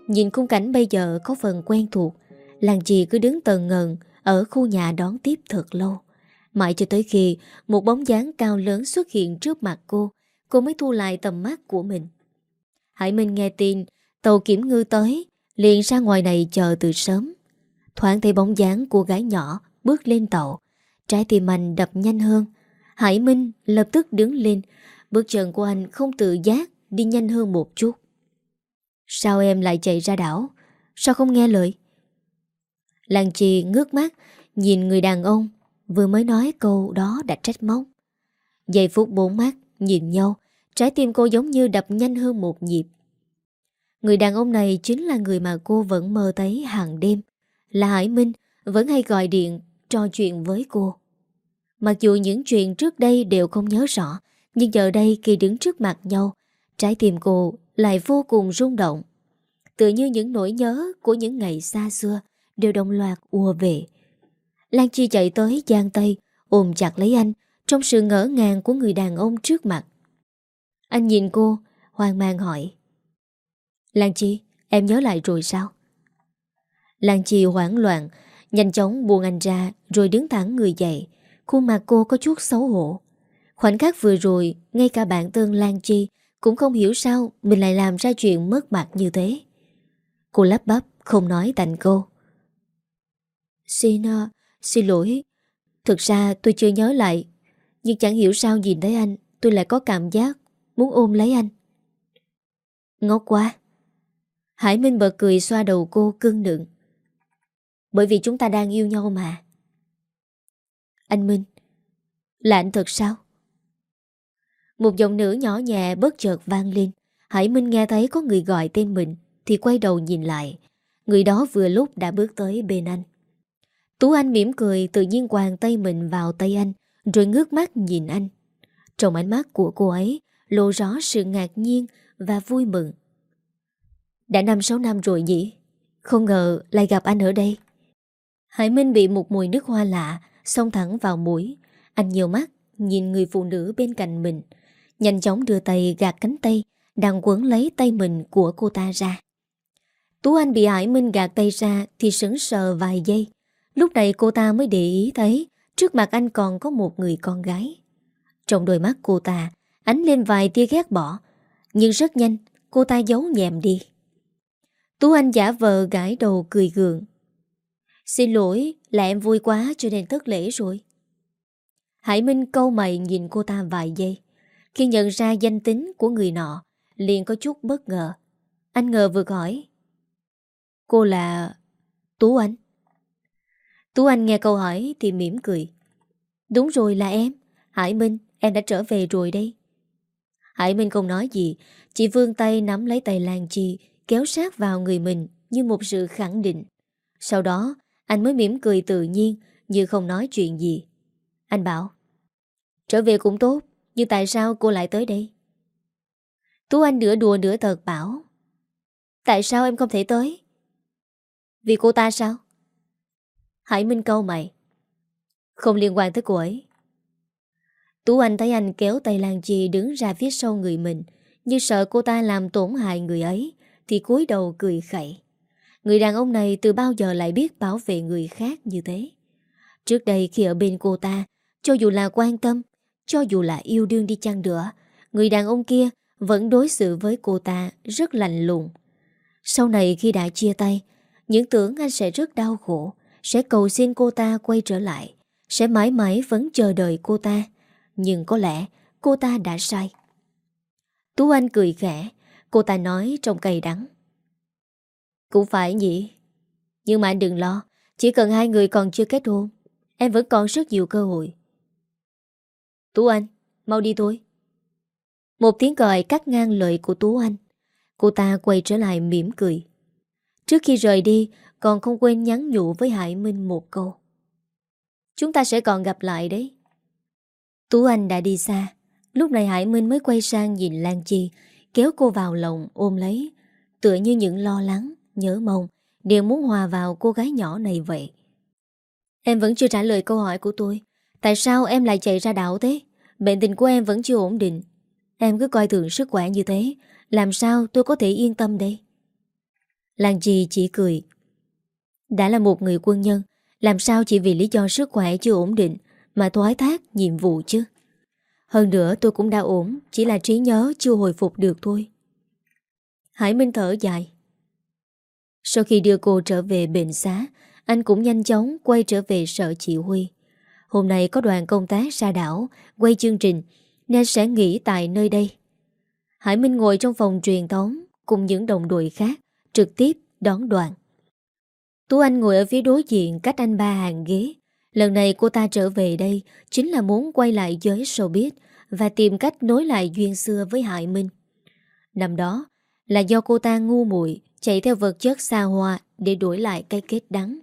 A: Nhìn khung cảnh bây giờ có phần quen thuộc, Lan Chi cứ đứng tần ngần Ở khu nhà đón tiếp thật lâu. Mãi cho tới khi Một bóng dáng cao lớn xuất hiện trước mặt cô Cô mới thu lại tầm mắt của mình. Hải Minh nghe tin, Tàu kiểm ngư tới, Liền ra ngoài này chờ từ sớm. Thoáng thấy bóng dáng cô gái nhỏ Bước lên tàu. Trái tim anh đập nhanh hơn. Hải Minh lập tức đứng lên. Bước chân của anh không tự giác Đi nhanh hơn một chút. Sao em lại chạy ra đảo? Sao không nghe lời? Làng trì ngước mắt, Nhìn người đàn ông. Vừa mới nói câu đó đã trách móc Giây phút bốn mắt nhìn nhau Trái tim cô giống như đập nhanh hơn một nhịp Người đàn ông này chính là người mà cô vẫn mơ thấy hàng đêm. Là Hải Minh vẫn hay gọi điện trò chuyện với cô. Mặc dù những chuyện trước đây đều không nhớ rõ, nhưng giờ đây khi đứng trước mặt nhau, trái tim cô lại vô cùng rung động. Tự như những nỗi nhớ của những ngày xa xưa đều đồng loạt ùa về. Lan Chi chạy tới Giang Tây, ôm chặt lấy anh trong sự ngỡ ngàng của người đàn ông trước mặt. Anh nhìn cô, hoang mang hỏi. Lan Chi, em nhớ lại rồi sao? Lan Chi hoảng loạn, nhanh chóng buông anh ra rồi đứng thẳng người dậy. Khuôn mặt cô có chút xấu hổ. Khoảnh khắc vừa rồi, ngay cả bạn thân Lan Chi cũng không hiểu sao mình lại làm ra chuyện mất mặt như thế. Cô lắp bắp, không nói thành câu. Xin, uh, xin lỗi. Thực ra tôi chưa nhớ lại. Nhưng chẳng hiểu sao nhìn thấy anh, tôi lại có cảm giác muốn ôm lấy anh. Ngốc quá. Hải Minh bật cười xoa đầu cô cưng nựng. Bởi vì chúng ta đang yêu nhau mà. Anh Minh, là anh thật sao? Một giọng nữ nhỏ nhẹ bất chợt vang lên. Hải Minh nghe thấy có người gọi tên mình thì quay đầu nhìn lại. Người đó vừa lúc đã bước tới bên anh. Tú Anh mỉm cười, tự nhiên quàng tay mình vào tay anh, rồi ngước mắt nhìn anh. Trong ánh mắt của cô ấy, lộ rõ sự ngạc nhiên và vui mừng. Đã năm sáu năm rồi nhỉ? Không ngờ lại gặp anh ở đây. Hải Minh bị một mùi nước hoa lạ xông thẳng vào mũi. Anh nhiều mắt, nhìn người phụ nữ bên cạnh mình. Nhanh chóng đưa tay gạt cánh tay, đang quấn lấy tay mình của cô ta ra. Tú Anh bị Hải Minh gạt tay ra thì sững sờ vài giây. Lúc này cô ta mới để ý thấy trước mặt anh còn có một người con gái. Trong đôi mắt cô ta ánh lên vài tia ghét bỏ, nhưng rất nhanh cô ta giấu nhẹm đi. Tú Anh giả vờ gãi đầu cười gượng. Xin lỗi, là em vui quá cho nên thất lễ rồi. Hải Minh câu mày nhìn cô ta vài giây. Khi nhận ra danh tính của người nọ, liền có chút bất ngờ. Anh ngờ vừa hỏi. Cô là... Tú Anh. Tú Anh nghe câu hỏi thì mỉm cười. Đúng rồi là em. Hải Minh, em đã trở về rồi đây. Hải Minh không nói gì, chỉ vươn tay nắm lấy tay Lan Chi, kéo sát vào người mình như một sự khẳng định. Sau đó, anh mới mỉm cười tự nhiên như không nói chuyện gì. Anh bảo, trở về cũng tốt, nhưng tại sao cô lại tới đây? Tú Anh nửa đùa nửa thật bảo, tại sao em không thể tới? Vì cô ta sao? Hải Minh câu mày. Không liên quan tới cô ấy. Tú Anh thấy anh kéo tay Lan Chi đứng ra phía sau người mình, như sợ cô ta làm tổn hại người ấy, thì cúi đầu cười khẩy. Người đàn ông này từ bao giờ lại biết bảo vệ người khác như thế? Trước đây khi ở bên cô ta, cho dù là quan tâm, cho dù là yêu đương đi chăng nữa, người đàn ông kia vẫn đối xử với cô ta rất lạnh lùng. Sau này khi đã chia tay, những tưởng anh sẽ rất đau khổ, sẽ cầu xin cô ta quay trở lại, sẽ mãi mãi vẫn chờ đợi cô ta. Nhưng có lẽ cô ta đã sai. Tú Anh cười khẽ, cô ta nói trong cay đắng. Cũng phải nhỉ. Nhưng mà anh đừng lo, chỉ cần hai người còn chưa kết hôn, em vẫn còn rất nhiều cơ hội. Tú Anh, mau đi thôi. Một tiếng gọi cắt ngang lời của Tú Anh. Cô ta quay trở lại mỉm cười. Trước khi rời đi, còn không quên nhắn nhủ với Hải Minh một câu. Chúng ta sẽ còn gặp lại đấy. Tú Anh đã đi xa. Lúc này Hải Minh mới quay sang nhìn Lan Chi, kéo cô vào lòng ôm lấy, tựa như những lo lắng, nhớ mong, đều muốn hòa vào cô gái nhỏ này vậy. Em vẫn chưa trả lời câu hỏi của tôi. Tại sao em lại chạy ra đảo thế? Bệnh tình của em vẫn chưa ổn định. Em cứ coi thường sức khỏe như thế, làm sao tôi có thể yên tâm đây? Lan Chi chỉ cười. Đã là một người quân nhân, làm sao chỉ vì lý do sức khỏe chưa ổn định mà thoái thác nhiệm vụ chứ? Hơn nữa tôi cũng đã ổn, chỉ là trí nhớ chưa hồi phục được thôi. Hải Minh thở dài. Sau khi đưa cô trở về bệnh xá, anh cũng nhanh chóng quay trở về sở chỉ huy. Hôm nay có đoàn công tác ra đảo, quay chương trình, nên sẽ nghỉ tại nơi đây. Hải Minh ngồi trong phòng truyền thống cùng những đồng đội khác, trực tiếp đón đoàn. Tú Anh ngồi ở phía đối diện cách anh ba hàng ghế. Lần này cô ta trở về đây chính là muốn quay lại giới showbiz và tìm cách nối lại duyên xưa với Hải Minh. Năm đó, Là do cô ta ngu muội Chạy theo vật chất xa hoa Để đuổi lại cái kết đắng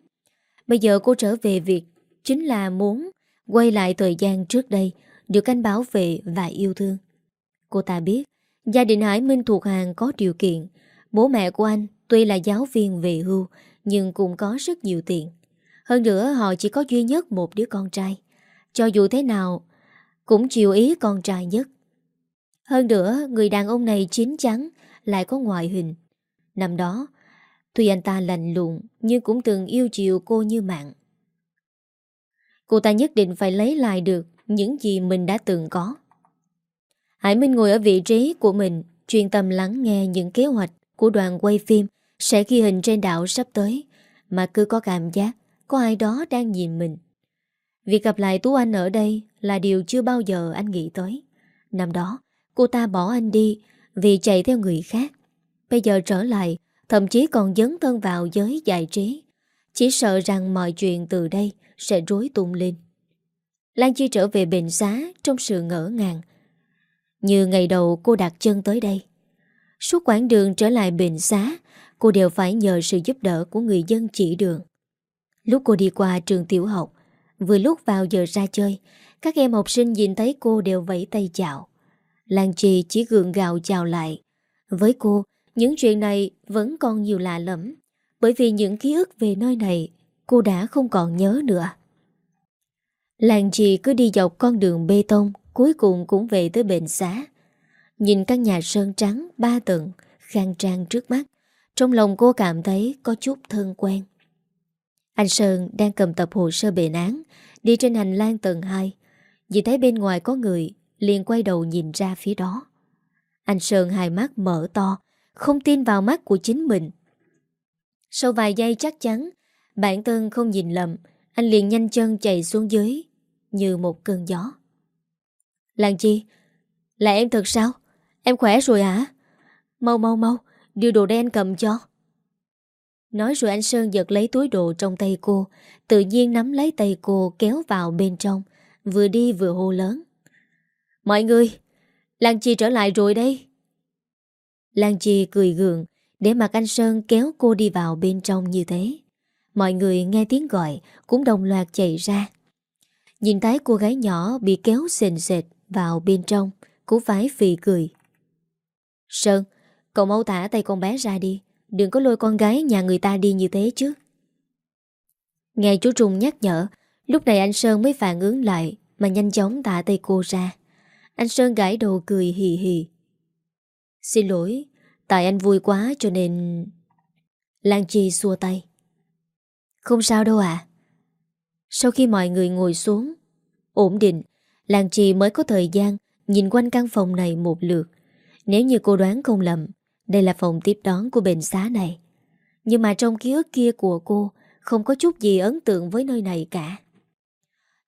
A: Bây giờ cô trở về việc Chính là muốn quay lại thời gian trước đây Được anh bảo vệ và yêu thương Cô ta biết Gia đình Hải Minh thuộc hàng có điều kiện Bố mẹ của anh tuy là giáo viên về hưu nhưng cũng có rất nhiều tiền. Hơn nữa, họ chỉ có duy nhất một đứa con trai. Cho dù thế nào, Cũng chịu ý con trai nhất. Hơn nữa, người đàn ông này chín chắn, Lại có ngoại hình. Năm đó, Tuy anh ta lạnh lụng Nhưng cũng từng yêu chiều cô như mạng. Cô ta nhất định phải lấy lại được Những gì mình đã từng có. Hải Minh ngồi ở vị trí của mình, Chuyên tâm lắng nghe những kế hoạch Của đoàn quay phim. Sẽ ghi hình trên đảo sắp tới, Mà cứ có cảm giác Có ai đó đang nhìn mình. Việc gặp lại Tú Anh ở đây Là điều chưa bao giờ anh nghĩ tới. Năm đó, cô ta bỏ anh đi Vì chạy theo người khác. Bây giờ trở lại, Thậm chí còn dấn thân vào giới giải trí. Chỉ sợ rằng mọi chuyện từ đây Sẽ rối tung lên. Lan Chi trở về bệnh xá Trong sự ngỡ ngàng. Như ngày đầu cô đặt chân tới đây. Suốt quãng đường trở lại bệnh xá Cô đều phải nhờ sự giúp đỡ Của người dân chỉ đường. Lúc cô đi qua trường tiểu học Vừa lúc vào giờ ra chơi Các em học sinh nhìn thấy cô đều vẫy tay chào. Lan Chi chỉ gượng gạo chào lại. Với cô những chuyện này vẫn còn nhiều lạ lẫm, Bởi vì những ký ức về nơi này Cô đã không còn nhớ nữa. Làng trì cứ đi dọc con đường bê tông Cuối cùng cũng về tới bệnh xá. Nhìn căn nhà sơn trắng ba tầng Khang trang trước mắt trong lòng cô cảm thấy có chút thân quen Anh Sơn đang cầm tập hồ sơ bệnh án Đi trên hành lang tầng 2 Vì thấy bên ngoài có người liền quay đầu nhìn ra phía đó Anh Sơn hai mắt mở to không tin vào mắt của chính mình. Sau vài giây chắc chắn, bản thân không nhìn lầm, anh liền nhanh chân chạy xuống dưới, như một cơn gió. Làng Chi, là em thật sao? Em khỏe rồi hả? Mau mau mau, đưa đồ đen cầm cho. Nói rồi anh Sơn giật lấy túi đồ trong tay cô, tự nhiên nắm lấy tay cô kéo vào bên trong, vừa đi vừa hô lớn. Mọi người, Lan Chi trở lại rồi đây. Lan Chi cười gượng để mặt anh Sơn kéo cô đi vào bên trong như thế. Mọi người nghe tiếng gọi cũng đồng loạt chạy ra. Nhìn thấy cô gái nhỏ bị kéo sền sệt vào bên trong cũng phải phì cười. Sơn, cậu mau thả tay con bé ra đi. Đừng có lôi con gái nhà người ta đi như thế chứ. Nghe chú Trung nhắc nhở, lúc này anh Sơn mới phản ứng lại mà nhanh chóng thả tay cô ra. Anh Sơn gãi đầu cười hì hì. Xin lỗi, tại anh vui quá cho nên... Lan Chi xua tay. Không sao đâu ạ. Sau khi mọi người ngồi xuống, ổn định, Lan Chi mới có thời gian nhìn quanh căn phòng này một lượt. Nếu như cô đoán không lầm, đây là phòng tiếp đón của bệnh xá này. Nhưng mà trong ký ức kia của cô không có chút gì ấn tượng với nơi này cả.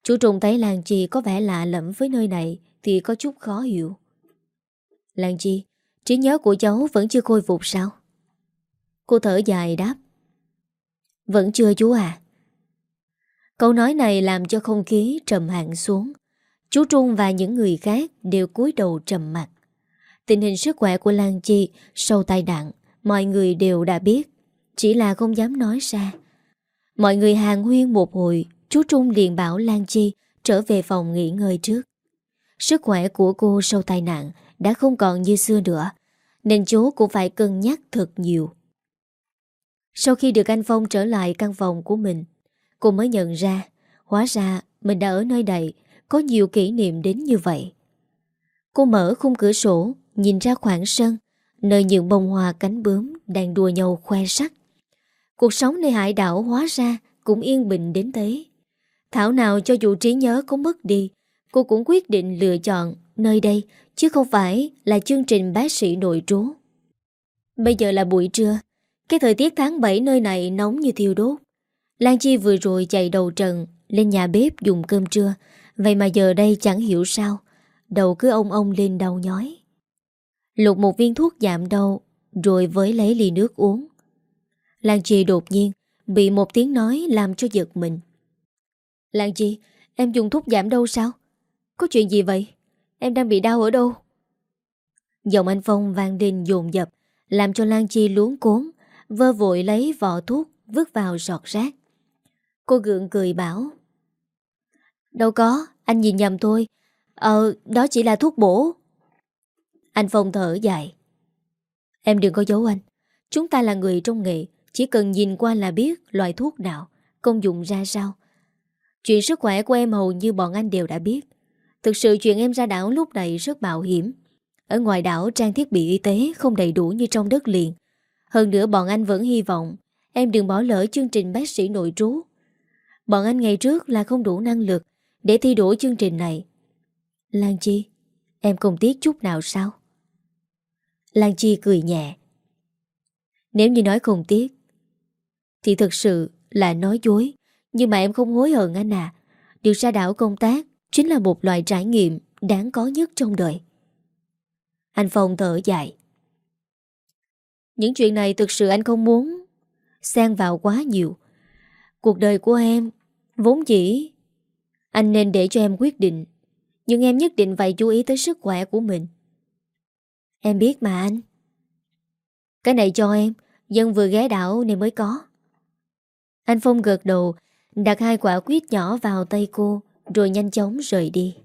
A: Chú Trùng thấy Lan Chi có vẻ lạ lẫm với nơi này thì có chút khó hiểu. Lan Chi, Trí nhớ của cháu vẫn chưa khôi phục sao Cô thở dài đáp Vẫn chưa chú à Câu nói này làm cho không khí trầm hạn xuống Chú Trung và những người khác đều cúi đầu trầm mặt Tình hình sức khỏe của Lan Chi sau tai nạn Mọi người đều đã biết Chỉ là không dám nói ra Mọi người hàng huyên một hồi Chú Trung liền bảo Lan Chi Trở về phòng nghỉ ngơi trước Sức khỏe của cô sau tai nạn Đã không còn như xưa nữa nên chú cũng phải cân nhắc thật nhiều. Sau khi được anh Phong trở lại căn phòng của mình, cô mới nhận ra, hóa ra mình đã ở nơi đây có nhiều kỷ niệm đến như vậy. Cô mở khung cửa sổ, nhìn ra khoảng sân, nơi những bông hoa cánh bướm đang đùa nhau khoe sắc. Cuộc sống nơi hải đảo hóa ra cũng yên bình đến thế. Thảo nào cho dù trí nhớ có mất đi, cô cũng quyết định lựa chọn nơi đây chứ không phải là chương trình bác sĩ nội trú. Bây giờ là buổi trưa, cái thời tiết tháng 7 nơi này nóng như thiêu đốt. Lan Chi vừa rồi chạy đầu trần lên nhà bếp dùng cơm trưa, vậy mà giờ đây chẳng hiểu sao, đầu cứ ông ông lên đau nhói. Lục một viên thuốc giảm đau, rồi với lấy ly nước uống. Lan Chi đột nhiên bị một tiếng nói làm cho giật mình. Lan Chi, em dùng thuốc giảm đau sao? Có chuyện gì vậy? Em đang bị đau ở đâu? Giọng anh Phong vang đền dồn dập Làm cho Lan Chi luống cuốn Vơ vội lấy vỏ thuốc Vứt vào giọt rác Cô gượng cười bảo Đâu có, anh nhìn nhầm thôi. Ờ, đó chỉ là thuốc bổ anh Phong thở dài. Em đừng có giấu anh. Chúng ta là người trong nghệ Chỉ cần nhìn qua là biết loại thuốc nào, Công dụng ra sao. Chuyện sức khỏe của em hầu như bọn anh đều đã biết. Thực sự chuyện em ra đảo lúc này rất mạo hiểm. Ở ngoài đảo, trang thiết bị y tế không đầy đủ như trong đất liền. Hơn nữa bọn anh vẫn hy vọng Em đừng bỏ lỡ chương trình bác sĩ nội trú. Bọn anh ngày trước là không đủ năng lực Để thi đổ chương trình này. Lan Chi, Em không tiếc chút nào sao? Lan Chi cười nhẹ. Nếu như nói không tiếc, Thì thật sự là nói dối. Nhưng mà em không hối hận anh à. Điều ra đảo công tác Chính là một loại trải nghiệm Đáng có nhất trong đời. Anh Phong thở dài. Những chuyện này thực sự anh không muốn Xen vào quá nhiều. Cuộc đời của em Vốn dĩ Anh nên để cho em quyết định. Nhưng em nhất định phải chú ý tới sức khỏe của mình. Em biết mà anh. Cái này cho em, Dân vừa ghé đảo nên mới có. Anh Phong gật đầu, Đặt hai quả quyết nhỏ vào tay cô, Rồi nhanh chóng rời đi.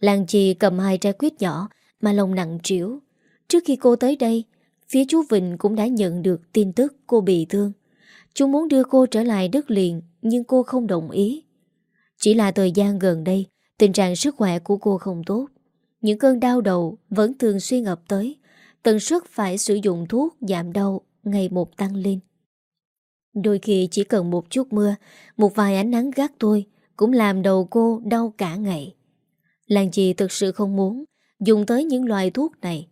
A: Làng trì cầm hai trái quyết nhỏ Mà lòng nặng trĩu. Trước khi cô tới đây, Phía chú Vịnh cũng đã nhận được tin tức cô bị thương. Chú muốn đưa cô trở lại đất liền, Nhưng cô không đồng ý. Chỉ là thời gian gần đây, Tình trạng sức khỏe của cô không tốt. Những cơn đau đầu vẫn thường xuyên ập tới, Tần suất phải sử dụng thuốc giảm đau Ngày một tăng lên. Đôi khi chỉ cần một chút mưa, Một vài ánh nắng gắt thôi Cũng làm đầu cô đau cả ngày. Làng chị thực sự không muốn Dùng tới những loại thuốc này.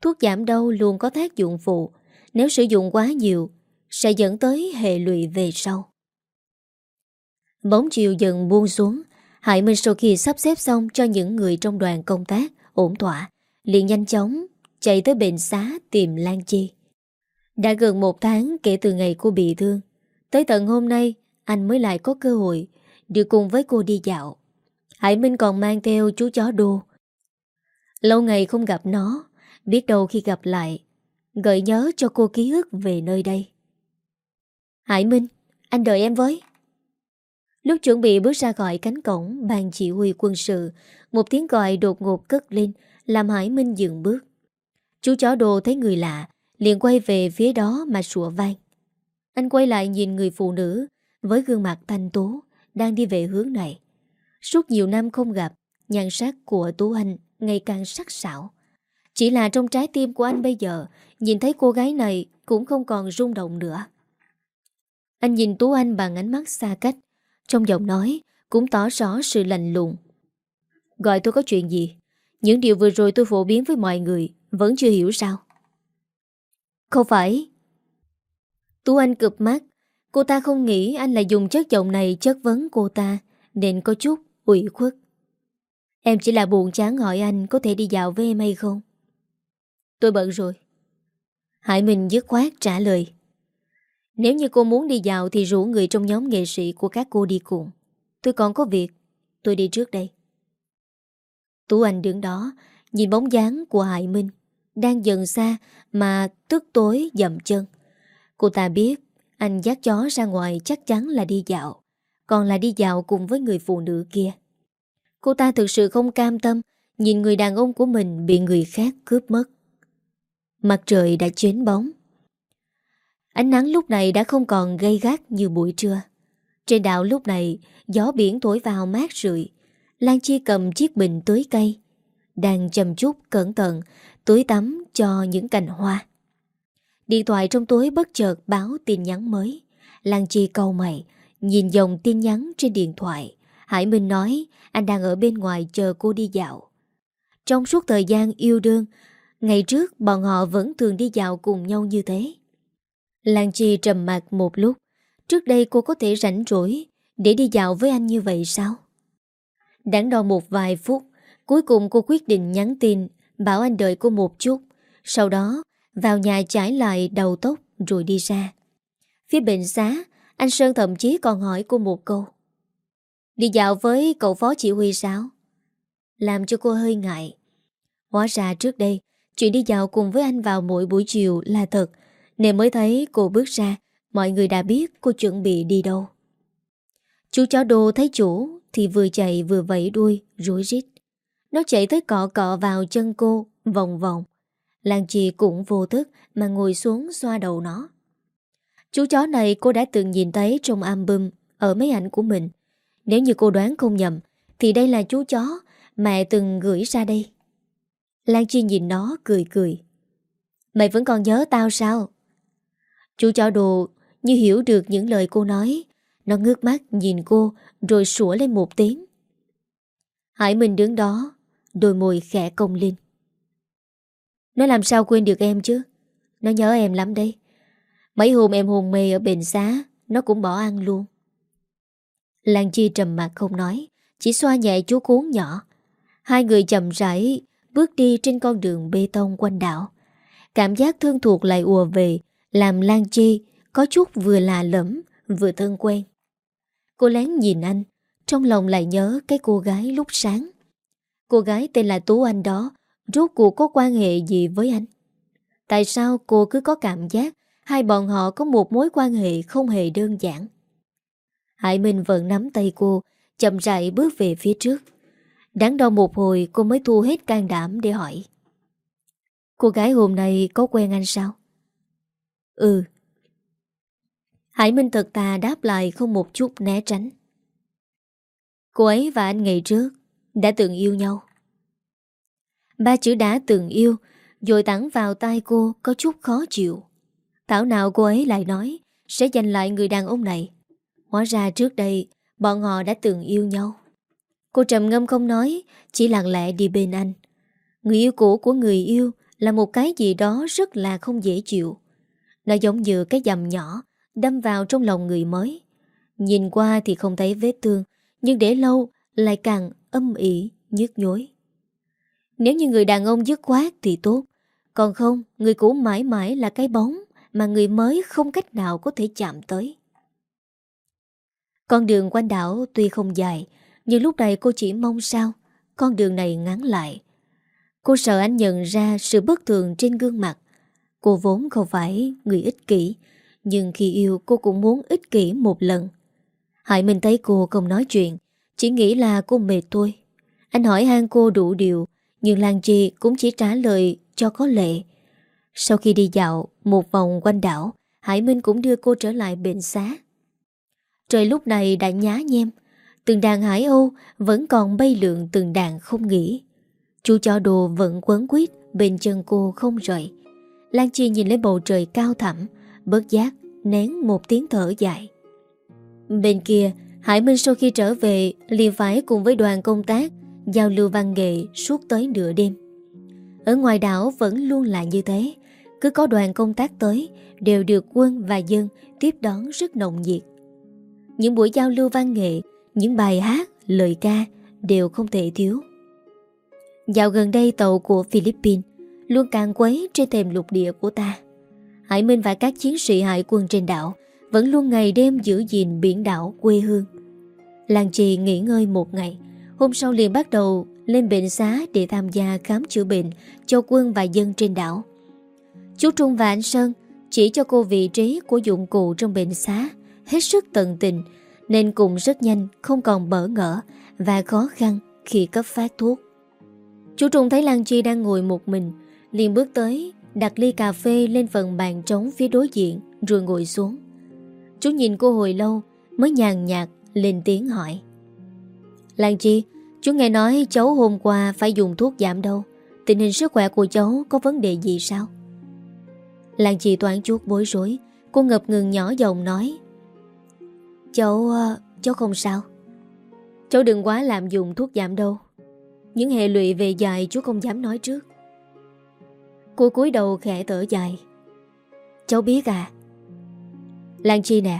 A: Thuốc giảm đau luôn có tác dụng phụ, Nếu sử dụng quá nhiều Sẽ dẫn tới hệ lụy về sau. Bóng chiều dần buông xuống Hải Minh sau khi sắp xếp xong Cho những người trong đoàn công tác ổn thỏa, liền nhanh chóng chạy tới bệnh xá tìm Lan Chi. Đã gần một tháng kể từ ngày cô bị thương. Tới tận hôm nay, anh mới lại có cơ hội được cùng với cô đi dạo. Hải Minh còn mang theo chú chó đô. Lâu ngày không gặp nó, biết đâu khi gặp lại, gợi nhớ cho cô ký ức về nơi đây. Hải Minh, anh đợi em với. Lúc chuẩn bị bước ra khỏi cánh cổng ban chỉ huy quân sự, một tiếng gọi đột ngột cất lên làm Hải Minh dừng bước. Chú chó đồ thấy người lạ, liền quay về phía đó mà sủa vang. Anh quay lại nhìn người phụ nữ với gương mặt thanh tố đang đi về hướng này. Suốt nhiều năm không gặp, nhan sắc của Tú Anh ngày càng sắc sảo. Chỉ là trong trái tim của anh bây giờ, nhìn thấy cô gái này cũng không còn rung động nữa. Anh nhìn Tú Anh bằng ánh mắt xa cách, trong giọng nói, cũng tỏ rõ sự lạnh lùng. Gọi tôi có chuyện gì? Những điều vừa rồi tôi phổ biến với mọi người, Vẫn chưa hiểu sao. Không phải. Tú Anh cực mắt. Cô ta không nghĩ anh lại dùng chất giọng này chất vấn cô ta, Nên có chút ủy khuất. Em chỉ là buồn chán hỏi anh Có thể đi dạo với em hay không? Tôi bận rồi. Hải Minh dứt khoát trả lời. Nếu như cô muốn đi dạo Thì rủ người trong nhóm nghệ sĩ của các cô đi cùng. Tôi còn có việc. Tôi đi trước đây. Tú Anh đứng đó, Nhìn bóng dáng của Hải Minh. Đang dần xa, mà tức tối dậm chân. Cô ta biết, Anh dắt chó ra ngoài chắc chắn là đi dạo. Còn là đi dạo cùng với người phụ nữ kia. Cô ta thực sự không cam tâm, Nhìn người đàn ông của mình Bị người khác cướp mất. Mặt trời đã chến bóng. Ánh nắng lúc này đã không còn gây gắt như buổi trưa. Trên đảo lúc này, Gió biển thổi vào mát rượi. Lan Chi cầm chiếc bình tưới cây, Đang chăm chút cẩn thận Tưới tắm cho những cành hoa. Điện thoại trong túi bất chợt báo tin nhắn mới. Lan Chi câu mày, Nhìn dòng tin nhắn trên điện thoại. Hải Minh nói, Anh đang ở bên ngoài chờ cô đi dạo. Trong suốt thời gian yêu đương, Ngày trước bọn họ vẫn thường đi dạo cùng nhau như thế. Lan Chi trầm mặt một lúc. Trước đây cô có thể rảnh rỗi Để đi dạo với anh như vậy sao? Đáng đo một vài phút, Cuối cùng cô quyết định nhắn tin, Bảo anh đợi cô một chút. Sau đó, vào nhà trải lại đầu tóc Rồi đi ra. Phía bệnh xá, Anh Sơn thậm chí còn hỏi cô một câu. Đi dạo với cậu phó chỉ huy sao? Làm cho cô hơi ngại. Hóa ra trước đây, Chuyện đi dạo cùng với anh vào mỗi buổi chiều là thật. Nên mới thấy cô bước ra, Mọi người đã biết cô chuẩn bị đi đâu. Chú chó đồ thấy chủ Thì vừa chạy vừa vẫy đuôi, Rối rít. Nó chạy tới cọ cọ vào chân cô, Vòng vòng. Lan Chi cũng vô thức Mà ngồi xuống xoa đầu nó. Chú chó này cô đã từng nhìn thấy Trong album ở mấy ảnh của mình. Nếu như cô đoán không nhầm, Thì đây là chú chó Mẹ từng gửi ra đây. Lan Chi nhìn nó cười cười. Mày vẫn còn nhớ tao sao? Chú chó đồ, Như hiểu được những lời cô nói. Nó ngước mắt nhìn cô, Rồi sủa lên một tiếng. Hải Minh đứng đó, Đôi môi khẽ công lên. Nó làm sao quên được em chứ? Nó nhớ em lắm đây Mấy hôm em hồn mê ở bệnh xá, Nó cũng bỏ ăn luôn. Lan Chi trầm mặt không nói, Chỉ xoa nhẹ chú cuốn nhỏ. Hai người chậm rãi Bước đi trên con đường bê tông quanh đảo. Cảm giác thương thuộc lại ùa về làm Lan Chi Có chút vừa lạ lẫm, Vừa thân quen. Cô lén nhìn anh, Trong lòng lại nhớ cái cô gái lúc sáng. Cô gái tên là Tú Anh đó, Rốt cuộc có quan hệ gì với anh? Tại sao cô cứ có cảm giác Hai bọn họ có một mối quan hệ không hề đơn giản? Hải Minh vẫn nắm tay cô, Chậm rãi bước về phía trước. Đáng đo một hồi, cô mới thu hết can đảm để hỏi. Cô gái hôm nay có quen anh sao? Ừ. Hải Minh thật ta đáp lại không một chút né tránh. Cô ấy và anh ngày trước Đã từng yêu nhau. Ba chữ đã từng yêu Rồi tẳng vào tai cô có chút khó chịu. Thảo nào cô ấy lại nói Sẽ giành lại người đàn ông này. Hóa ra trước đây Bọn họ đã từng yêu nhau. Cô trầm ngâm không nói, Chỉ lặng lẽ đi bên anh. Người yêu cũ của người yêu Là một cái gì đó rất là không dễ chịu. Nó giống như cái dầm nhỏ, Đâm vào trong lòng người mới. Nhìn qua thì không thấy vết thương, Nhưng để lâu lại càng âm ỉ, nhức nhối. Nếu như người đàn ông dứt khoát thì tốt, Còn không, Người cũ mãi mãi là cái bóng Mà người mới không cách nào có thể chạm tới. Con đường quanh đảo tuy không dài, Nhưng lúc này cô chỉ mong sao Con đường này ngắn lại. Cô sợ anh nhận ra sự bất thường trên gương mặt Cô vốn không phải người ích kỷ, Nhưng khi yêu cô cũng muốn ích kỷ một lần Hải Minh thấy cô không nói chuyện, Chỉ nghĩ là cô mệt thôi Anh hỏi han cô đủ điều, Nhưng Lan Chi cũng chỉ trả lời cho có lệ Sau khi đi dạo một vòng quanh đảo, Hải Minh cũng đưa cô trở lại bệnh xá Trời lúc này đã nhá nhem, Từng đàn hải âu vẫn còn bay lượn từng đàn không nghỉ. Chú cho đồ vẫn quấn quýt, bên chân cô không rời. Lan Chi nhìn lên bầu trời cao thẳm, bớt giác, nén một tiếng thở dài. Bên kia, Hải Minh sau khi trở về liền phải cùng với đoàn công tác giao lưu văn nghệ suốt tới nửa đêm. Ở ngoài đảo vẫn luôn là như thế, cứ có đoàn công tác tới đều được quân và dân tiếp đón rất nồng nhiệt. Những buổi giao lưu văn nghệ những bài hát, lời ca đều không thể thiếu. Dạo gần đây tàu của Philippines luôn càng quấy trên thềm lục địa của ta. Hải Minh và các chiến sĩ hải quân trên đảo vẫn luôn ngày đêm giữ gìn biển đảo quê hương. Làng trì nghỉ ngơi một ngày, hôm sau liền bắt đầu lên bệnh xá để tham gia khám chữa bệnh cho quân và dân trên đảo. Chú Trung và anh Sơn chỉ cho cô vị trí của dụng cụ trong bệnh xá, hết sức tận tình nên cũng rất nhanh không còn bỡ ngỡ và khó khăn khi cấp phát thuốc. Chú Trung thấy Lan Chi đang ngồi một mình, liền bước tới, đặt ly cà phê lên phần bàn trống phía đối diện rồi ngồi xuống. Chú nhìn cô hồi lâu mới nhàn nhạt lên tiếng hỏi. Lan Chi, chú nghe nói cháu hôm qua phải dùng thuốc giảm đâu. Tình hình sức khỏe của cháu có vấn đề gì sao? Lan Chi toán chuốt bối rối, cô ngập ngừng nhỏ giọng nói Cháu... Ờ, cháu không sao Cháu đừng quá làm dùng thuốc giảm đâu Những hệ lụy về dài chú không dám nói trước Cô cúi đầu khẽ thở dài. Cháu biết à? Lan Chi nè,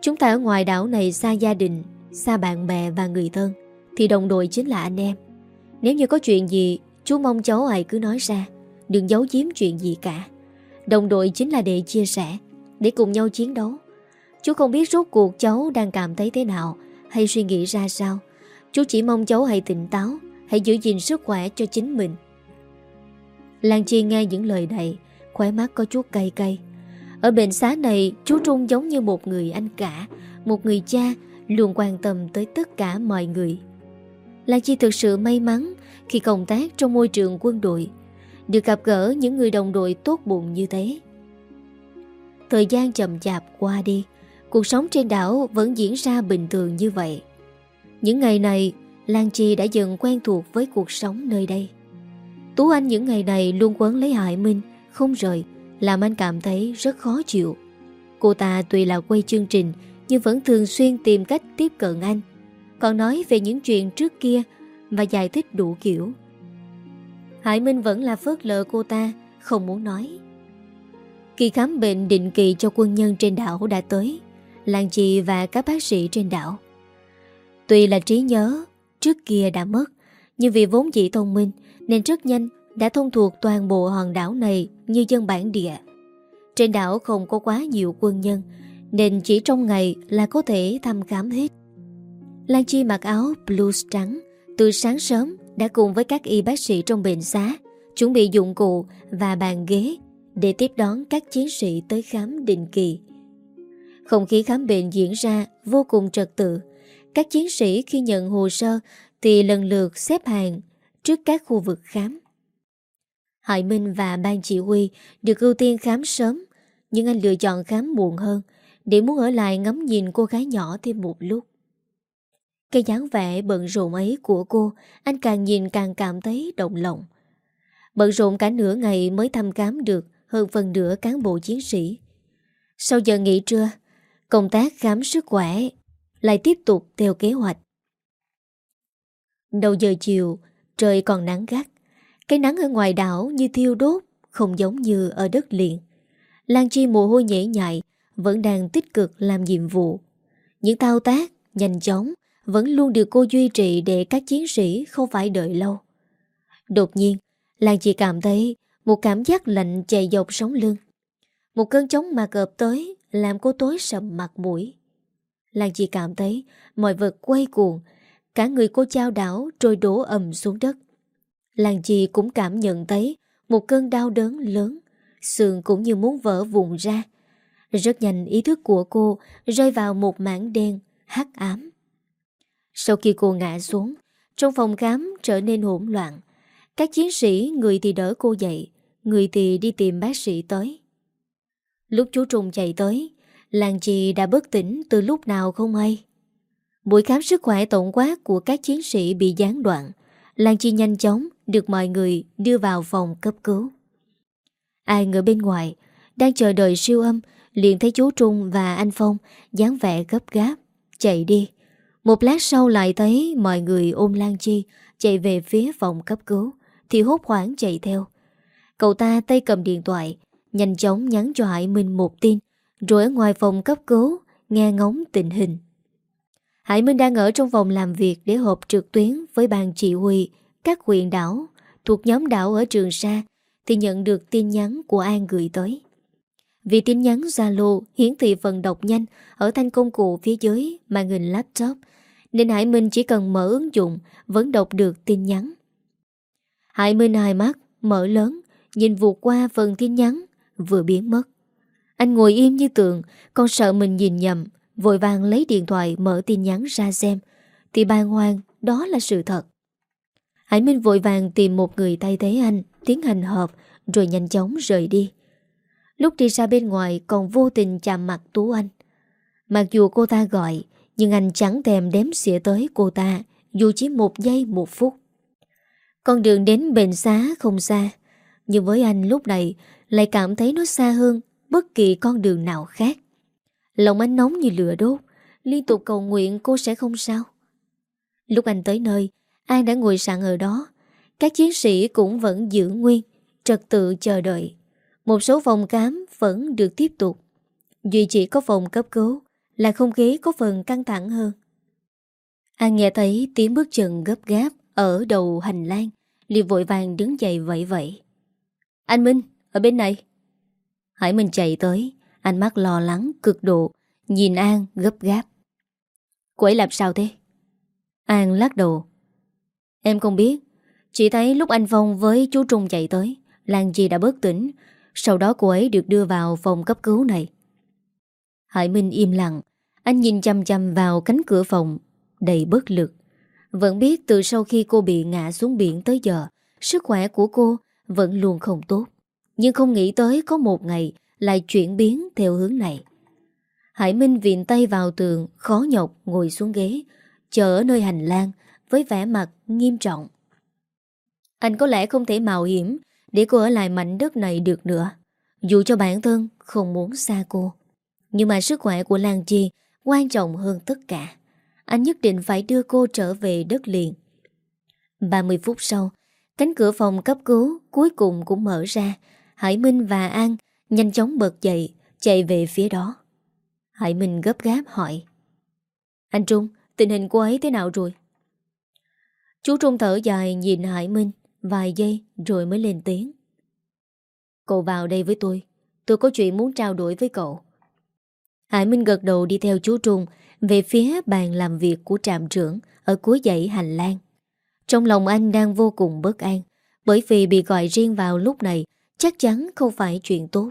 A: Chúng ta ở ngoài đảo này xa gia đình, Xa bạn bè và người thân, Thì đồng đội chính là anh em. Nếu như có chuyện gì, Chú mong cháu ai cứ nói ra, Đừng giấu giếm chuyện gì cả. Đồng đội chính là để chia sẻ, Để cùng nhau chiến đấu. Chú không biết rốt cuộc cháu đang cảm thấy thế nào, Hay suy nghĩ ra sao. Chú chỉ mong cháu hãy tỉnh táo, Hãy giữ gìn sức khỏe cho chính mình. Lan Chi nghe những lời này, Khóe mắt có chút cay cay. Ở bệnh xá này, chú Trung giống như một người anh cả, Một người cha, Luôn quan tâm tới tất cả mọi người. Lan Chi thực sự may mắn Khi công tác trong môi trường quân đội, Được gặp gỡ những người đồng đội tốt bụng như thế. Thời gian chậm chạp qua đi, Cuộc sống trên đảo vẫn diễn ra bình thường như vậy. Những ngày này, Lan Chi đã dần quen thuộc với cuộc sống nơi đây. Tú Anh những ngày này luôn quấn lấy Hải Minh, Không rời, Làm anh cảm thấy rất khó chịu. Cô ta tuy là quay chương trình, Nhưng vẫn thường xuyên tìm cách tiếp cận anh, Còn nói về những chuyện trước kia Và giải thích đủ kiểu. Hải Minh vẫn là phớt lờ cô ta, Không muốn nói. Kỳ khám bệnh định kỳ cho quân nhân trên đảo đã tới, Làng chị và các bác sĩ trên đảo. Tuy là trí nhớ, Trước kia đã mất, Nhưng vì vốn dĩ thông minh nên rất nhanh đã thông thuộc toàn bộ hòn đảo này Như dân bản địa. Trên đảo không có quá nhiều quân nhân, Nên chỉ trong ngày là có thể thăm khám hết. Lan Chi mặc áo blues trắng, Từ sáng sớm đã cùng với các y bác sĩ trong bệnh xá, Chuẩn bị dụng cụ và bàn ghế Để tiếp đón các chiến sĩ tới khám định kỳ. Không khí khám bệnh diễn ra vô cùng trật tự. Các chiến sĩ khi nhận hồ sơ thì lần lượt xếp hàng trước các khu vực khám. Hải Minh và ban chỉ huy được ưu tiên khám sớm, nhưng anh lựa chọn khám muộn hơn để muốn ở lại ngắm nhìn cô gái nhỏ thêm một lúc. Cái dáng vẻ bận rộn ấy của cô, anh càng nhìn càng cảm thấy động lòng. Bận rộn cả nửa ngày mới thăm khám được hơn phần nửa cán bộ chiến sĩ. Sau giờ nghỉ trưa, công tác khám sức khỏe lại tiếp tục theo kế hoạch. Đầu giờ chiều, trời còn nắng gắt. Cái nắng ở ngoài đảo như thiêu đốt, không giống như ở đất liền. Lan Chi mồ hôi nhễ nhại, vẫn đang tích cực làm nhiệm vụ. Những thao tác, nhanh chóng, vẫn luôn được cô duy trì để các chiến sĩ không phải đợi lâu. Đột nhiên, Lan Chi cảm thấy một cảm giác lạnh chạy dọc sống lưng. Một cơn chóng mặt cợp tới làm cô tối sầm mặt mũi. Lan Chi cảm thấy mọi vật quay cuồng, cả người cô trao đảo trôi đổ ầm xuống đất. Lan Chi cũng cảm nhận thấy một cơn đau đớn lớn, xương cũng như muốn vỡ vụn ra. Rất nhanh ý thức của cô rơi vào một mảng đen, hắc ám. Sau khi cô ngã xuống, trong phòng khám trở nên hỗn loạn. Các chiến sĩ người thì đỡ cô dậy, người thì đi tìm bác sĩ tới. Lúc chú Trung chạy tới, Lan Chi đã bất tỉnh từ lúc nào không hay. Buổi khám sức khỏe tổng quát của các chiến sĩ bị gián đoạn. Lan Chi nhanh chóng được mọi người đưa vào phòng cấp cứu. Ai ngờ bên ngoài, đang chờ đợi siêu âm, liền thấy chú Trung và anh Phong dáng vẻ gấp gáp, chạy đi. Một lát sau lại thấy mọi người ôm Lan Chi chạy về phía phòng cấp cứu, thì hốt hoảng chạy theo. Cậu ta tay cầm điện thoại, nhanh chóng nhắn cho Hải Minh một tin rồi ở ngoài phòng cấp cứu Nghe ngóng tình hình Hải Minh đang ở trong vòng làm việc Để họp trực tuyến với ban chỉ huy Các huyện đảo Thuộc nhóm đảo ở Trường Sa Thì nhận được tin nhắn của An gửi tới Vì tin nhắn Zalo hiển thị phần đọc nhanh ở thanh công cụ phía dưới màn hình laptop, nên Hải Minh chỉ cần mở ứng dụng vẫn đọc được tin nhắn. Hải Minh hai mắt, mở lớn, nhìn vụt qua phần tin nhắn, vừa biến mất. Anh ngồi im như tượng Con sợ mình nhìn nhầm Vội vàng lấy điện thoại mở tin nhắn ra xem, Thì bàng hoàng, Đó là sự thật. Hải Minh vội vàng tìm một người thay thế anh, Tiến hành họp, Rồi nhanh chóng rời đi. Lúc đi ra bên ngoài còn vô tình chạm mặt Tú Anh. Mặc dù cô ta gọi, Nhưng anh chẳng thèm đếm xỉa tới cô ta, Dù chỉ một giây một phút. Con đường đến bền xá không xa, Nhưng với anh lúc này Lại cảm thấy nó xa hơn bất kỳ con đường nào khác. Lòng anh nóng như lửa đốt, liên tục cầu nguyện cô sẽ không sao. Lúc anh tới nơi, An đã ngồi sẵn ở đó. Các chiến sĩ cũng vẫn giữ nguyên, trật tự chờ đợi. Một số phòng cám vẫn được tiếp tục. Duy chỉ có phòng cấp cứu là không khí có phần căng thẳng hơn. An nghe thấy tiếng bước chân gấp gáp ở đầu hành lang, liền vội vàng đứng dậy vậy vậy. Anh Minh, ở bên này. Hải Minh chạy tới Ánh mắt lo lắng, cực độ, Nhìn An gấp gáp. Cô ấy làm sao thế? An lắc đầu. Em không biết. Chỉ thấy lúc anh Phong với chú Trung chạy tới Lan Chi đã bất tỉnh. Sau đó cô ấy được đưa vào phòng cấp cứu này. Hải Minh im lặng. Anh nhìn chăm chăm vào cánh cửa phòng. Đầy bất lực. Vẫn biết từ sau khi cô bị ngã xuống biển tới giờ, Sức khỏe của cô Vẫn luôn không tốt. Nhưng không nghĩ tới có một ngày lại chuyển biến theo hướng này. Hải Minh viện tay vào tường, Khó nhọc ngồi xuống ghế, Chờ ở nơi hành lang Với vẻ mặt nghiêm trọng. Anh có lẽ không thể mạo hiểm Để cô ở lại mảnh đất này được nữa, Dù cho bản thân không muốn xa cô. Nhưng mà sức khỏe của Lan Chi Quan trọng hơn tất cả. Anh nhất định phải đưa cô trở về đất liền. 30 phút sau, Cánh cửa phòng cấp cứu Cuối cùng cũng mở ra. Hải Minh và An nhanh chóng bật dậy, Chạy về phía đó. Hải Minh gấp gáp hỏi. Anh Trung, Tình hình cô ấy thế nào rồi? Chú Trung thở dài nhìn Hải Minh Vài giây rồi mới lên tiếng. Cậu vào đây với tôi Tôi có chuyện muốn trao đổi với cậu. Hải Minh gật đầu đi theo chú Trung Về phía bàn làm việc của trạm trưởng Ở cuối dãy hành lang. Trong lòng anh đang vô cùng bất an, Bởi vì bị gọi riêng vào lúc này Chắc chắn không phải chuyện tốt.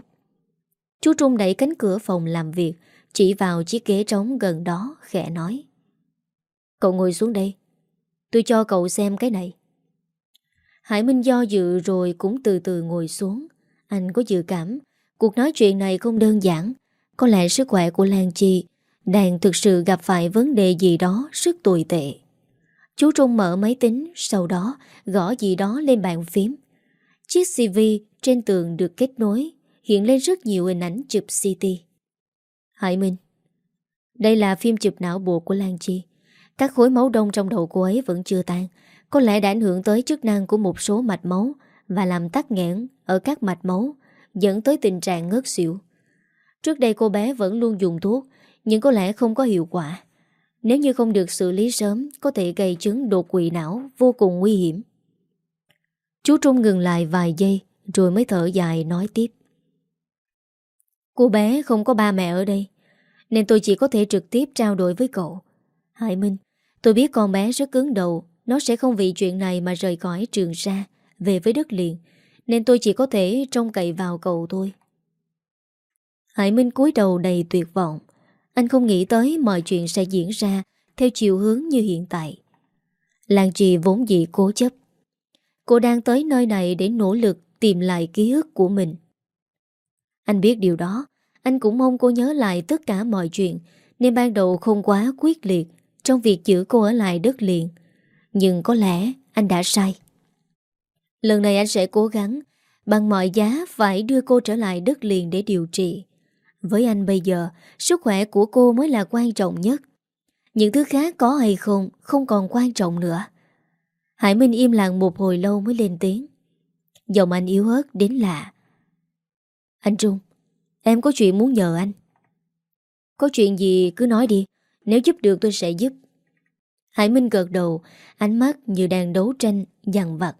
A: Chú Trung đẩy cánh cửa phòng làm việc, Chỉ vào chiếc ghế trống gần đó, Khẽ nói. Cậu ngồi xuống đây. Tôi cho cậu xem cái này. Hải Minh do dự rồi cũng từ từ ngồi xuống. Anh có dự cảm, Cuộc nói chuyện này không đơn giản. Có lẽ sức khỏe của Lan Chi Đang thực sự gặp phải vấn đề gì đó Rất tồi tệ. Chú Trung mở máy tính, Sau đó gõ gì đó lên bàn phím. Chiếc CV trên tường được kết nối. Hiện lên rất nhiều hình ảnh chụp CT Hải Minh, Đây là phim chụp não bộ của Lan Chi. Các khối máu đông trong đầu cô ấy vẫn chưa tan. Có lẽ đã ảnh hưởng tới chức năng của một số mạch máu Và làm tắc nghẽn ở các mạch máu, Dẫn tới tình trạng ngất xỉu. Trước đây cô bé vẫn luôn dùng thuốc, Nhưng có lẽ không có hiệu quả. Nếu như không được xử lý sớm, Có thể gây chứng đột quỵ não Vô cùng nguy hiểm. Chú Trung ngừng lại vài giây, Rồi mới thở dài nói tiếp. Cô bé không có ba mẹ ở đây, Nên tôi chỉ có thể trực tiếp trao đổi với cậu. Hải Minh, Tôi biết con bé rất cứng đầu, Nó sẽ không vì chuyện này mà rời khỏi trường sa, Về với đất liền, Nên tôi chỉ có thể trông cậy vào cậu thôi. Hải Minh cúi đầu đầy tuyệt vọng. Anh không nghĩ tới mọi chuyện sẽ diễn ra Theo chiều hướng như hiện tại. Làng trì vốn dị cố chấp. Cô đang tới nơi này để nỗ lực tìm lại ký ức của mình. Anh biết điều đó anh cũng mong cô nhớ lại tất cả mọi chuyện Nên ban đầu không quá quyết liệt trong việc giữ cô ở lại đất liền. Nhưng có lẽ anh đã sai. Lần này anh sẽ cố gắng bằng mọi giá phải đưa cô trở lại đất liền để điều trị. Với anh bây giờ, sức khỏe của cô mới là quan trọng nhất. Những thứ khác có hay không, không còn quan trọng nữa. Hải Minh im lặng một hồi lâu mới lên tiếng. Giọng anh yếu ớt đến lạ. Anh Trung, em có chuyện muốn nhờ anh. Có chuyện gì cứ nói đi, nếu giúp được tôi sẽ giúp. Hải Minh gật đầu Ánh mắt như đang đấu tranh Dằn vặt.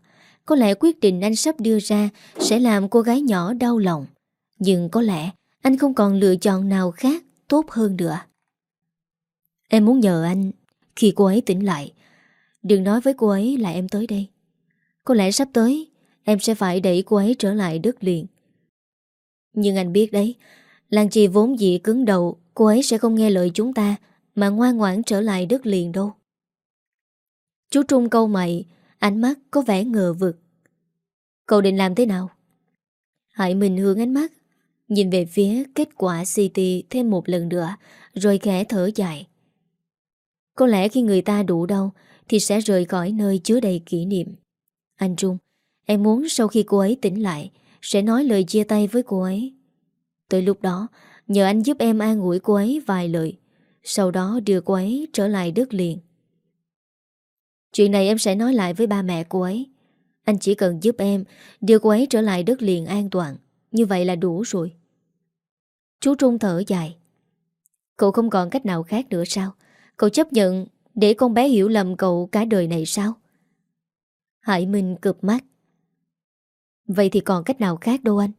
A: Có lẽ quyết định anh sắp đưa ra Sẽ làm cô gái nhỏ đau lòng. Nhưng có lẽ anh không còn lựa chọn nào khác Tốt hơn nữa. Em muốn nhờ anh Khi cô ấy tỉnh lại. Đừng nói với cô ấy là em tới đây. Có lẽ sắp tới Em sẽ phải đẩy cô ấy trở lại đất liền. Nhưng anh biết đấy Làng trì vốn dị cứng đầu Cô ấy sẽ không nghe lời chúng ta mà ngoan ngoãn trở lại đất liền đâu. Chú Trung câu mày, ánh mắt có vẻ ngờ vực. Cậu định làm thế nào? hãy mình hướng ánh mắt, nhìn về phía kết quả CT thêm một lần nữa, rồi khẽ thở dài. Có lẽ khi người ta đủ đau thì sẽ rời khỏi nơi chứa đầy kỷ niệm. Anh Trung, em muốn sau khi cô ấy tỉnh lại sẽ nói lời chia tay với cô ấy. Tới lúc đó, nhờ anh giúp em an ủi cô ấy vài lời sau đó đưa cô ấy trở lại đất liền. Chuyện này em sẽ nói lại với ba mẹ cô ấy. Anh chỉ cần giúp em Đưa cô ấy trở lại đất liền an toàn Như vậy là đủ rồi. Chú Trung thở dài. Cậu không còn cách nào khác nữa sao? Cậu chấp nhận Để con bé hiểu lầm cậu cả đời này sao? Hải Minh cực mắt. Vậy thì còn cách nào khác đâu anh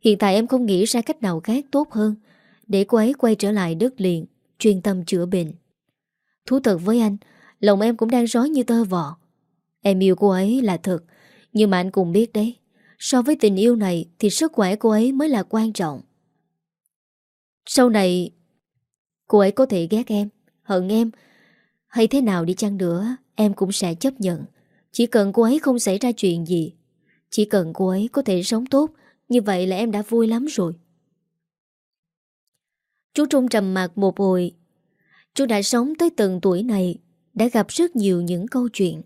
A: Hiện tại em không nghĩ ra cách nào khác tốt hơn Để cô ấy quay trở lại đất liền chuyên tâm chữa bệnh. Thú thật với anh, lòng em cũng đang rối như tơ vò. Em yêu cô ấy là thật, nhưng mà anh cũng biết đấy, So với tình yêu này thì sức khỏe cô ấy mới là quan trọng. Sau này, cô ấy có thể ghét em, hận em, hay thế nào đi chăng nữa, em cũng sẽ chấp nhận. Chỉ cần cô ấy không xảy ra chuyện gì, chỉ cần cô ấy có thể sống tốt, như vậy là em đã vui lắm rồi. Chú Trung trầm mặt một hồi. Chú đã sống tới từng tuổi này, đã gặp rất nhiều những câu chuyện.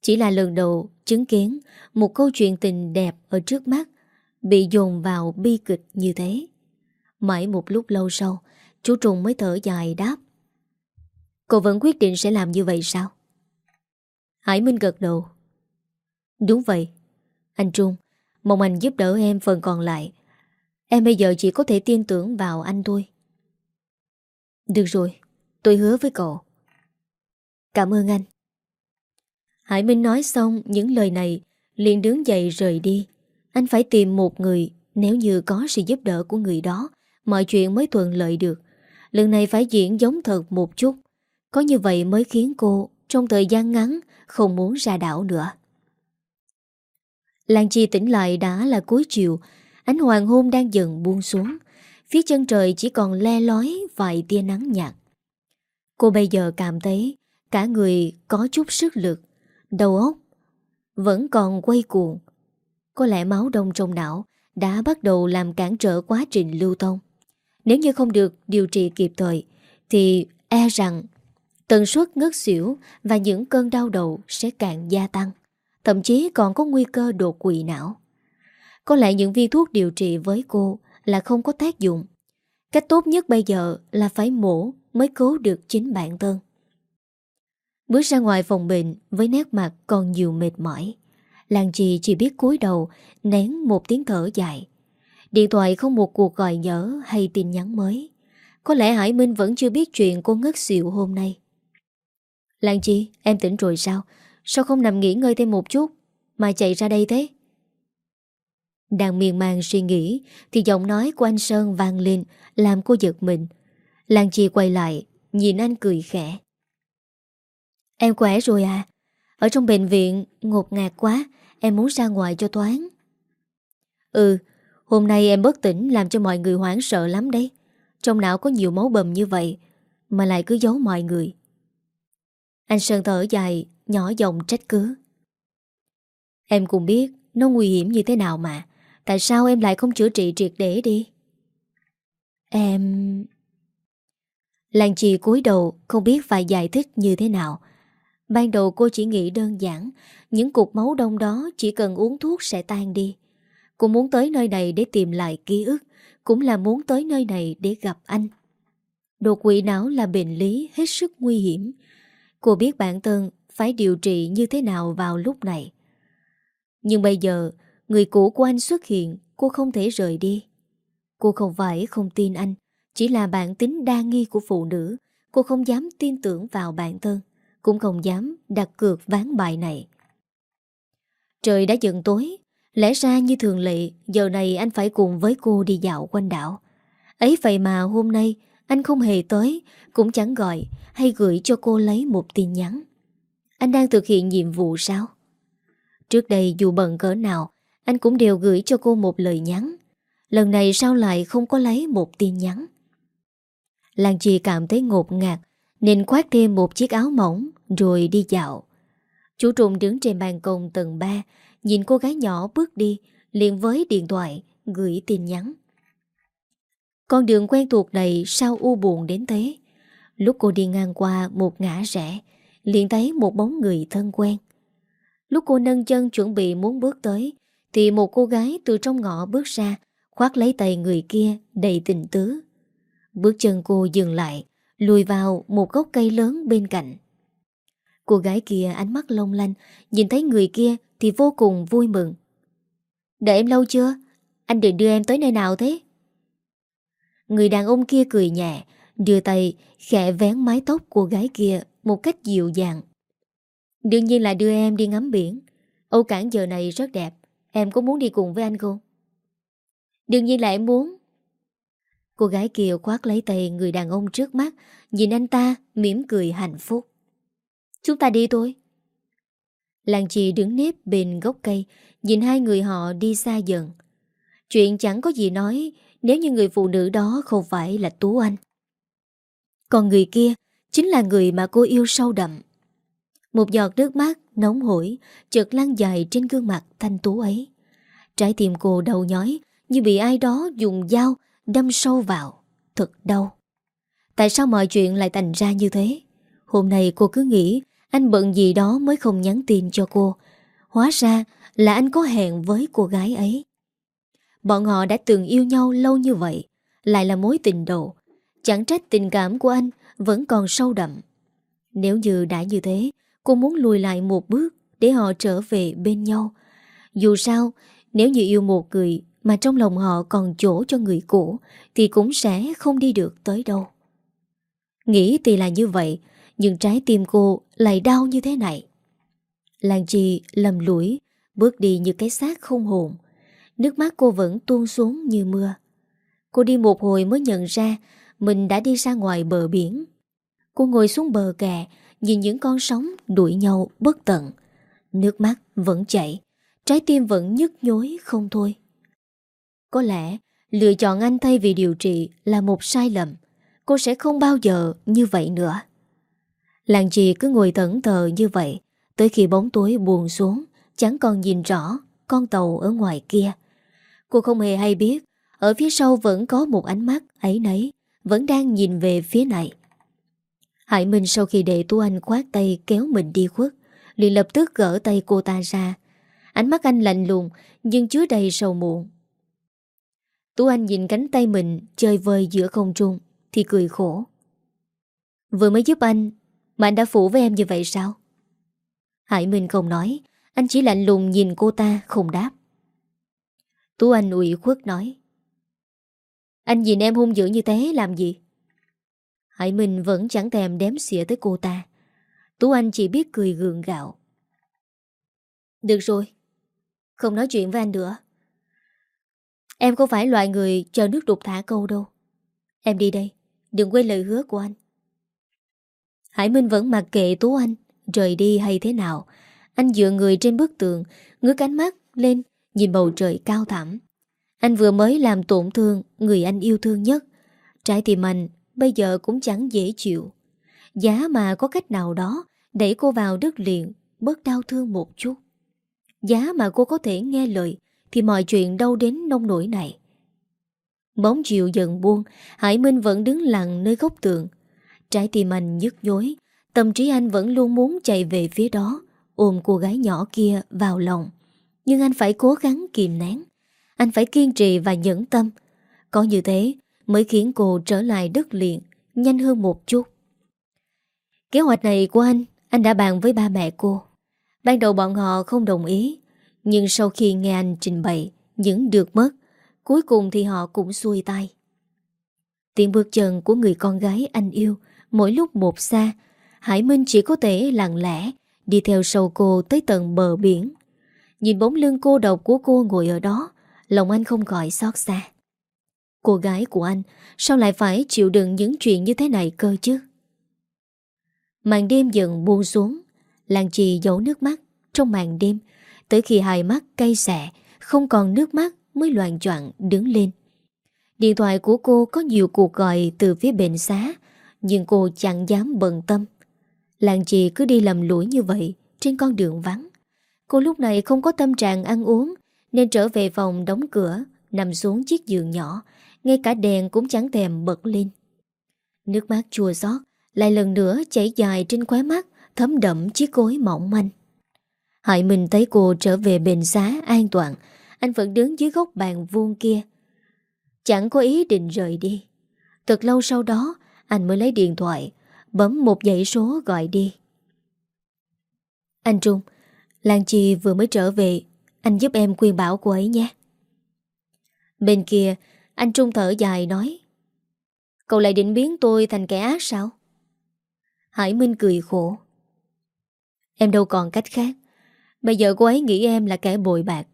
A: Chỉ là lần đầu chứng kiến một câu chuyện tình đẹp ở trước mắt bị dồn vào bi kịch như thế. Mãi một lúc lâu sau, chú Trung mới thở dài đáp. Cô vẫn quyết định sẽ làm như vậy sao? Hải Minh gật đầu. Đúng vậy. Anh Trung, mong anh giúp đỡ em phần còn lại. Em bây giờ chỉ có thể tin tưởng vào anh thôi. Được rồi, tôi hứa với cậu. Cảm ơn anh. Hải Minh nói xong những lời này, liền đứng dậy rời đi. Anh phải tìm một người, nếu như có sự giúp đỡ của người đó, mọi chuyện mới thuận lợi được. Lần này phải diễn giống thật một chút. Có như vậy mới khiến cô, trong thời gian ngắn, không muốn ra đảo nữa. Lan Chi tỉnh lại đã là cuối chiều, ánh hoàng hôn đang dần buông xuống. Phía chân trời chỉ còn le lói vài tia nắng nhạt. Cô bây giờ cảm thấy cả người có chút sức lực, đầu óc vẫn còn quay cuồng. Có lẽ máu đông trong não đã bắt đầu làm cản trở quá trình lưu thông. Nếu như không được điều trị kịp thời thì e rằng tần suất ngất xỉu và những cơn đau đầu sẽ càng gia tăng. Thậm chí còn có nguy cơ đột quỵ não. Có lẽ những viên thuốc điều trị với cô là không có tác dụng. Cách tốt nhất bây giờ là phải mổ mới cứu được chính bản thân. Bước ra ngoài phòng bệnh với nét mặt còn nhiều mệt mỏi. Làng trì chỉ biết cúi đầu nén một tiếng thở dài. Điện thoại không một cuộc gọi nhớ hay tin nhắn mới. Có lẽ Hải Minh vẫn chưa biết chuyện cô ngất xỉu hôm nay. Lan Chi, em tỉnh rồi sao? Sao không nằm nghỉ ngơi thêm một chút Mà chạy ra đây thế? Đang miền màng suy nghĩ Thì giọng nói của anh Sơn vang lên, Làm cô giật mình. Lan Chi quay lại, Nhìn anh cười khẽ. Em khỏe rồi à? Ở trong bệnh viện, ngột ngạt quá, Em muốn ra ngoài cho toán Ừ Hôm nay em bất tỉnh làm cho mọi người hoảng sợ lắm đấy. Trong não có nhiều máu bầm như vậy, Mà lại cứ giấu mọi người. Anh Sơn thở dài Nhỏ giọng trách cứ. Em cũng biết Nó nguy hiểm như thế nào mà, Tại sao em lại không chữa trị triệt để đi? Em... Làng chị cúi đầu, Không biết phải giải thích như thế nào. Ban đầu cô chỉ nghĩ đơn giản, Những cục máu đông đó Chỉ cần uống thuốc sẽ tan đi. Cô muốn tới nơi này để tìm lại ký ức, Cũng là muốn tới nơi này để gặp anh. Đột quỵ não là bệnh lý hết sức nguy hiểm. Cô biết bản thân phải điều trị như thế nào vào lúc này. Nhưng bây giờ, người cũ của anh xuất hiện, cô không thể rời đi. Cô không phải không tin anh, chỉ là bản tính đa nghi của phụ nữ. Cô không dám tin tưởng vào bản thân, cũng không dám đặt cược ván bài này. Trời đã dần tối, lẽ ra như thường lệ, giờ này anh phải cùng với cô đi dạo quanh đảo. Ấy vậy mà hôm nay anh không hề tới, cũng chẳng gọi hay gửi cho cô lấy một tin nhắn. Anh đang thực hiện nhiệm vụ sao? Trước đây dù bận cỡ nào, anh cũng đều gửi cho cô một lời nhắn. Lần này sao lại không có lấy một tin nhắn? Lan Chi cảm thấy ngột ngạt, nên khoác thêm một chiếc áo mỏng rồi đi dạo. Chú Trùng đứng trên bàn công tầng 3, nhìn cô gái nhỏ bước đi, liền với điện thoại, gửi tin nhắn. Con đường quen thuộc này sao u buồn đến thế? Lúc cô đi ngang qua một ngã rẽ, liền thấy một bóng người thân quen. Lúc cô nâng chân chuẩn bị muốn bước tới, thì một cô gái từ trong ngõ bước ra, khoát lấy tay người kia đầy tình tứ. Bước chân cô dừng lại, lùi vào một gốc cây lớn bên cạnh. Cô gái kia ánh mắt long lanh, nhìn thấy người kia thì vô cùng vui mừng. Đợi em lâu chưa? Anh định đưa em tới nơi nào thế? Người đàn ông kia cười nhẹ, đưa tay khẽ vén mái tóc của gái kia một cách dịu dàng. Đương nhiên là đưa em đi ngắm biển. Âu Cảng giờ này rất đẹp. Em có muốn đi cùng với anh không? Đương nhiên là em muốn. Cô gái kia khoát lấy tay người đàn ông trước mắt, nhìn anh ta mỉm cười hạnh phúc. Chúng ta đi thôi. Làng chị đứng nếp bên gốc cây, Nhìn hai người họ đi xa dần Chuyện chẳng có gì nói Nếu như người phụ nữ đó không phải là Tú Anh Còn người kia Chính là người mà cô yêu sâu đậm. Một giọt nước mắt nóng hổi Chợt lan dài trên gương mặt thanh tú ấy. Trái tim cô đau nhói Như bị ai đó dùng dao Đâm sâu vào. Thật đau. Tại sao mọi chuyện lại thành ra như thế? Hôm nay cô cứ nghĩ Anh bận gì đó mới không nhắn tin cho cô. Hóa ra là anh có hẹn với cô gái ấy. Bọn họ đã từng yêu nhau lâu như vậy, Lại là mối tình đầu. Chẳng trách tình cảm của anh vẫn còn sâu đậm. Nếu như đã như thế, Cô muốn lùi lại một bước Để họ trở về bên nhau. Dù sao, Nếu như yêu một người Mà trong lòng họ còn chỗ cho người cũ, Thì cũng sẽ không đi được tới đâu. Nghĩ thì là như vậy, Nhưng trái tim cô lại đau như thế này. Lan Chi lầm lũi, Bước đi như cái xác không hồn. Nước mắt cô vẫn tuôn xuống như mưa. Cô đi một hồi mới nhận ra mình đã đi ra ngoài bờ biển. Cô ngồi xuống bờ kè, Nhìn những con sóng đuổi nhau bất tận. Nước mắt vẫn chảy, Trái tim vẫn nhức nhối không thôi. Có lẽ, Lựa chọn anh thay vì điều trị Là một sai lầm. Cô sẽ không bao giờ như vậy nữa. Làng chị cứ ngồi thẫn thờ như vậy, Tới khi bóng tối buồn xuống, Chẳng còn nhìn rõ Con tàu ở ngoài kia. Cô không hề hay biết, Ở phía sau vẫn có một ánh mắt ấy nấy. Vẫn đang nhìn về phía này. Hải Minh sau khi để Tú Anh khoát tay kéo mình đi khuất, liền lập tức gỡ tay cô ta ra. Ánh mắt anh lạnh lùng, Nhưng chứa đầy sầu muộn. Tú Anh nhìn cánh tay mình Chơi vơi giữa không trung, Thì cười khổ. Vừa mới giúp anh, Mà anh đã phủ với em như vậy sao? Hải Minh không nói, Anh chỉ lạnh lùng nhìn cô ta không đáp. Tú Anh ủy khuất nói anh nhìn em hung dữ như thế làm gì? Hải Minh vẫn chẳng thèm đếm xỉa tới cô ta. Tú Anh chỉ biết cười gượng gạo. Được rồi, Không nói chuyện với anh nữa. Em không phải loại người chờ nước đục thả câu đâu. Em đi đây, Đừng quên lời hứa của anh. Hải Minh vẫn mặc kệ Tú Anh, Rời đi hay thế nào. Anh dựa người trên bức tường, Ngước cánh mắt lên, Nhìn bầu trời cao thẳm. Anh vừa mới làm tổn thương Người anh yêu thương nhất. Trái tim anh bây giờ cũng chẳng dễ chịu. Giá mà có cách nào đó Đẩy cô vào đất liền Bớt đau thương một chút. Giá mà cô có thể nghe lời Thì mọi chuyện đâu đến nông nổi này. Bóng chiều dần buông, Hải Minh vẫn đứng lặng nơi góc tường. Trái tim anh nhức nhối, Tâm trí anh vẫn luôn muốn chạy về phía đó, Ôm cô gái nhỏ kia vào lòng. Nhưng anh phải cố gắng kìm nén. Anh phải kiên trì và nhẫn tâm. Có như thế Mới khiến cô trở lại đất liền, Nhanh hơn một chút. Kế hoạch này của anh Anh đã bàn với ba mẹ cô. Ban đầu bọn họ không đồng ý, Nhưng sau khi nghe anh trình bày Những được mất, Cuối cùng thì họ cũng xuôi tay. Tiếng bước chân của người con gái anh yêu Mỗi lúc một xa, Hải Minh chỉ có thể lặng lẽ Đi theo sau cô tới tận bờ biển. Nhìn bóng lưng cô độc của cô ngồi ở đó Lòng anh không gọi xót xa. Cô gái của anh, Sao lại phải chịu đựng những chuyện như thế này cơ chứ? Màn đêm dần buông xuống, Làng trì giấu nước mắt. Trong màn đêm, Tới khi hai mắt cay xẻ Không còn nước mắt mới loạn choạng đứng lên. Điện thoại của cô có nhiều cuộc gọi từ phía bệnh xá, Nhưng cô chẳng dám bận tâm. Làng trì cứ đi lầm lũi như vậy, Trên con đường vắng. Cô lúc này không có tâm trạng ăn uống nên trở về phòng đóng cửa, Nằm xuống chiếc giường nhỏ, Ngay cả đèn cũng chẳng thèm bật lên. Nước mắt chua xót Lại lần nữa chảy dài trên khóe mắt, Thấm đậm chiếc gối mỏng manh. Hải Minh thấy cô trở về bền xá an toàn, Anh vẫn đứng dưới góc bàn vuông kia. Chẳng có ý định rời đi. Thật lâu sau đó, Anh mới lấy điện thoại, Bấm một dãy số gọi đi. Anh Trung, Lan Chi vừa mới trở về anh giúp em khuyên bảo cô ấy nhé. Bên kia, Anh Trung thở dài nói, Cậu lại định biến tôi thành kẻ ác sao? Hải Minh cười khổ, Em đâu còn cách khác. Bây giờ cô ấy nghĩ em là kẻ bội bạc.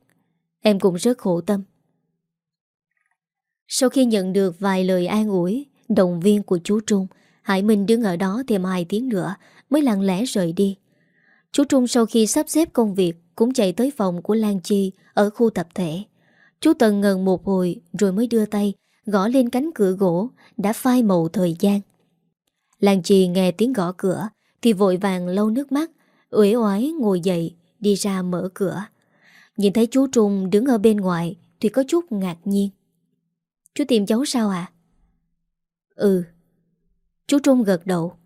A: Em cũng rất khổ tâm. Sau khi nhận được vài lời an ủi, Động viên của chú Trung, Hải Minh đứng ở đó thêm hai tiếng nữa Mới lặng lẽ rời đi. Chú Trung sau khi sắp xếp công việc cũng chạy tới phòng của Lan Chi ở khu tập thể. Chú Tần ngần một hồi rồi mới đưa tay gõ lên cánh cửa gỗ đã phai màu thời gian. Lan Chi nghe tiếng gõ cửa thì vội vàng lau nước mắt, uể oái ngồi dậy đi ra mở cửa. Nhìn thấy chú Trung đứng ở bên ngoài thì có chút ngạc nhiên. Chú tìm cháu sao à? Ừ. Chú Trung gật đầu.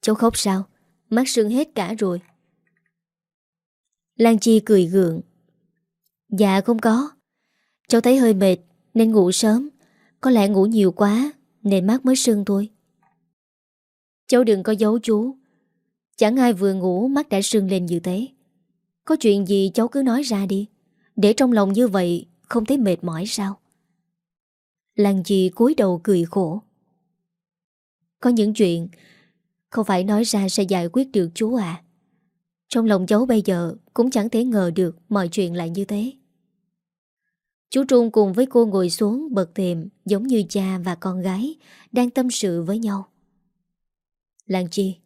A: Cháu khóc sao? Mắt sưng hết cả rồi. Lan Chi cười gượng. Dạ không có. Cháu thấy hơi mệt, nên ngủ sớm. Có lẽ ngủ nhiều quá, nên mắt mới sưng thôi. Cháu đừng có giấu chú. Chẳng ai vừa ngủ, mắt đã sưng lên như thế. Có chuyện gì cháu cứ nói ra đi. Để trong lòng như vậy, không thấy mệt mỏi sao? Lan Chi cúi đầu cười khổ. Có những chuyện, không phải nói ra sẽ giải quyết được chú à. Trong lòng cháu bây giờ cũng chẳng thể ngờ được mọi chuyện lại như thế. Chú Trung cùng với cô ngồi xuống bật thềm giống như cha và con gái đang tâm sự với nhau. Lan Chi,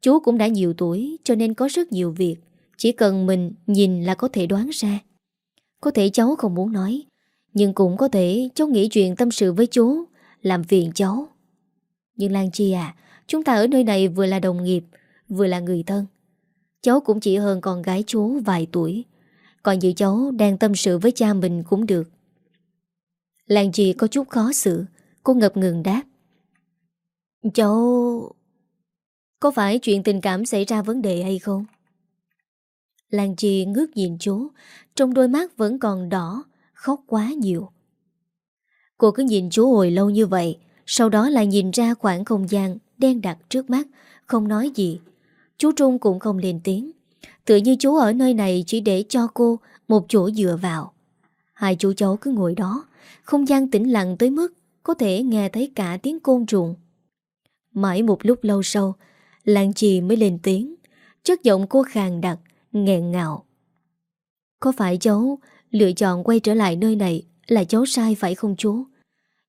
A: chú cũng đã nhiều tuổi cho nên có rất nhiều việc. Chỉ cần mình nhìn là có thể đoán ra. Có thể cháu không muốn nói, nhưng cũng có thể cháu nghĩ chuyện tâm sự với chú, làm phiền cháu. Nhưng Lan Chi à, chúng ta ở nơi này vừa là đồng nghiệp, vừa là người thân. Cháu cũng chỉ hơn con gái chú vài tuổi. Còn như cháu đang tâm sự với cha mình cũng được. Lan Chi có chút khó xử. Cô ngập ngừng đáp. Cháu... Có phải chuyện tình cảm xảy ra vấn đề hay không? Lan Chi ngước nhìn chú, Trong đôi mắt vẫn còn đỏ, Khóc quá nhiều. Cô cứ nhìn chú hồi lâu như vậy, Sau đó lại nhìn ra khoảng không gian Đen đặc trước mắt, Không nói gì. Chú Trung cũng không lên tiếng. Tự như chú ở nơi này chỉ để cho cô Một chỗ dựa vào. Hai chú cháu cứ ngồi đó, Không gian tĩnh lặng tới mức Có thể nghe thấy cả tiếng côn trùng. Mãi một lúc lâu sau, Lan Trì mới lên tiếng Chất giọng cô khàn đặc, nghẹn ngào. Có phải cháu Lựa chọn quay trở lại nơi này Là cháu sai phải không chú?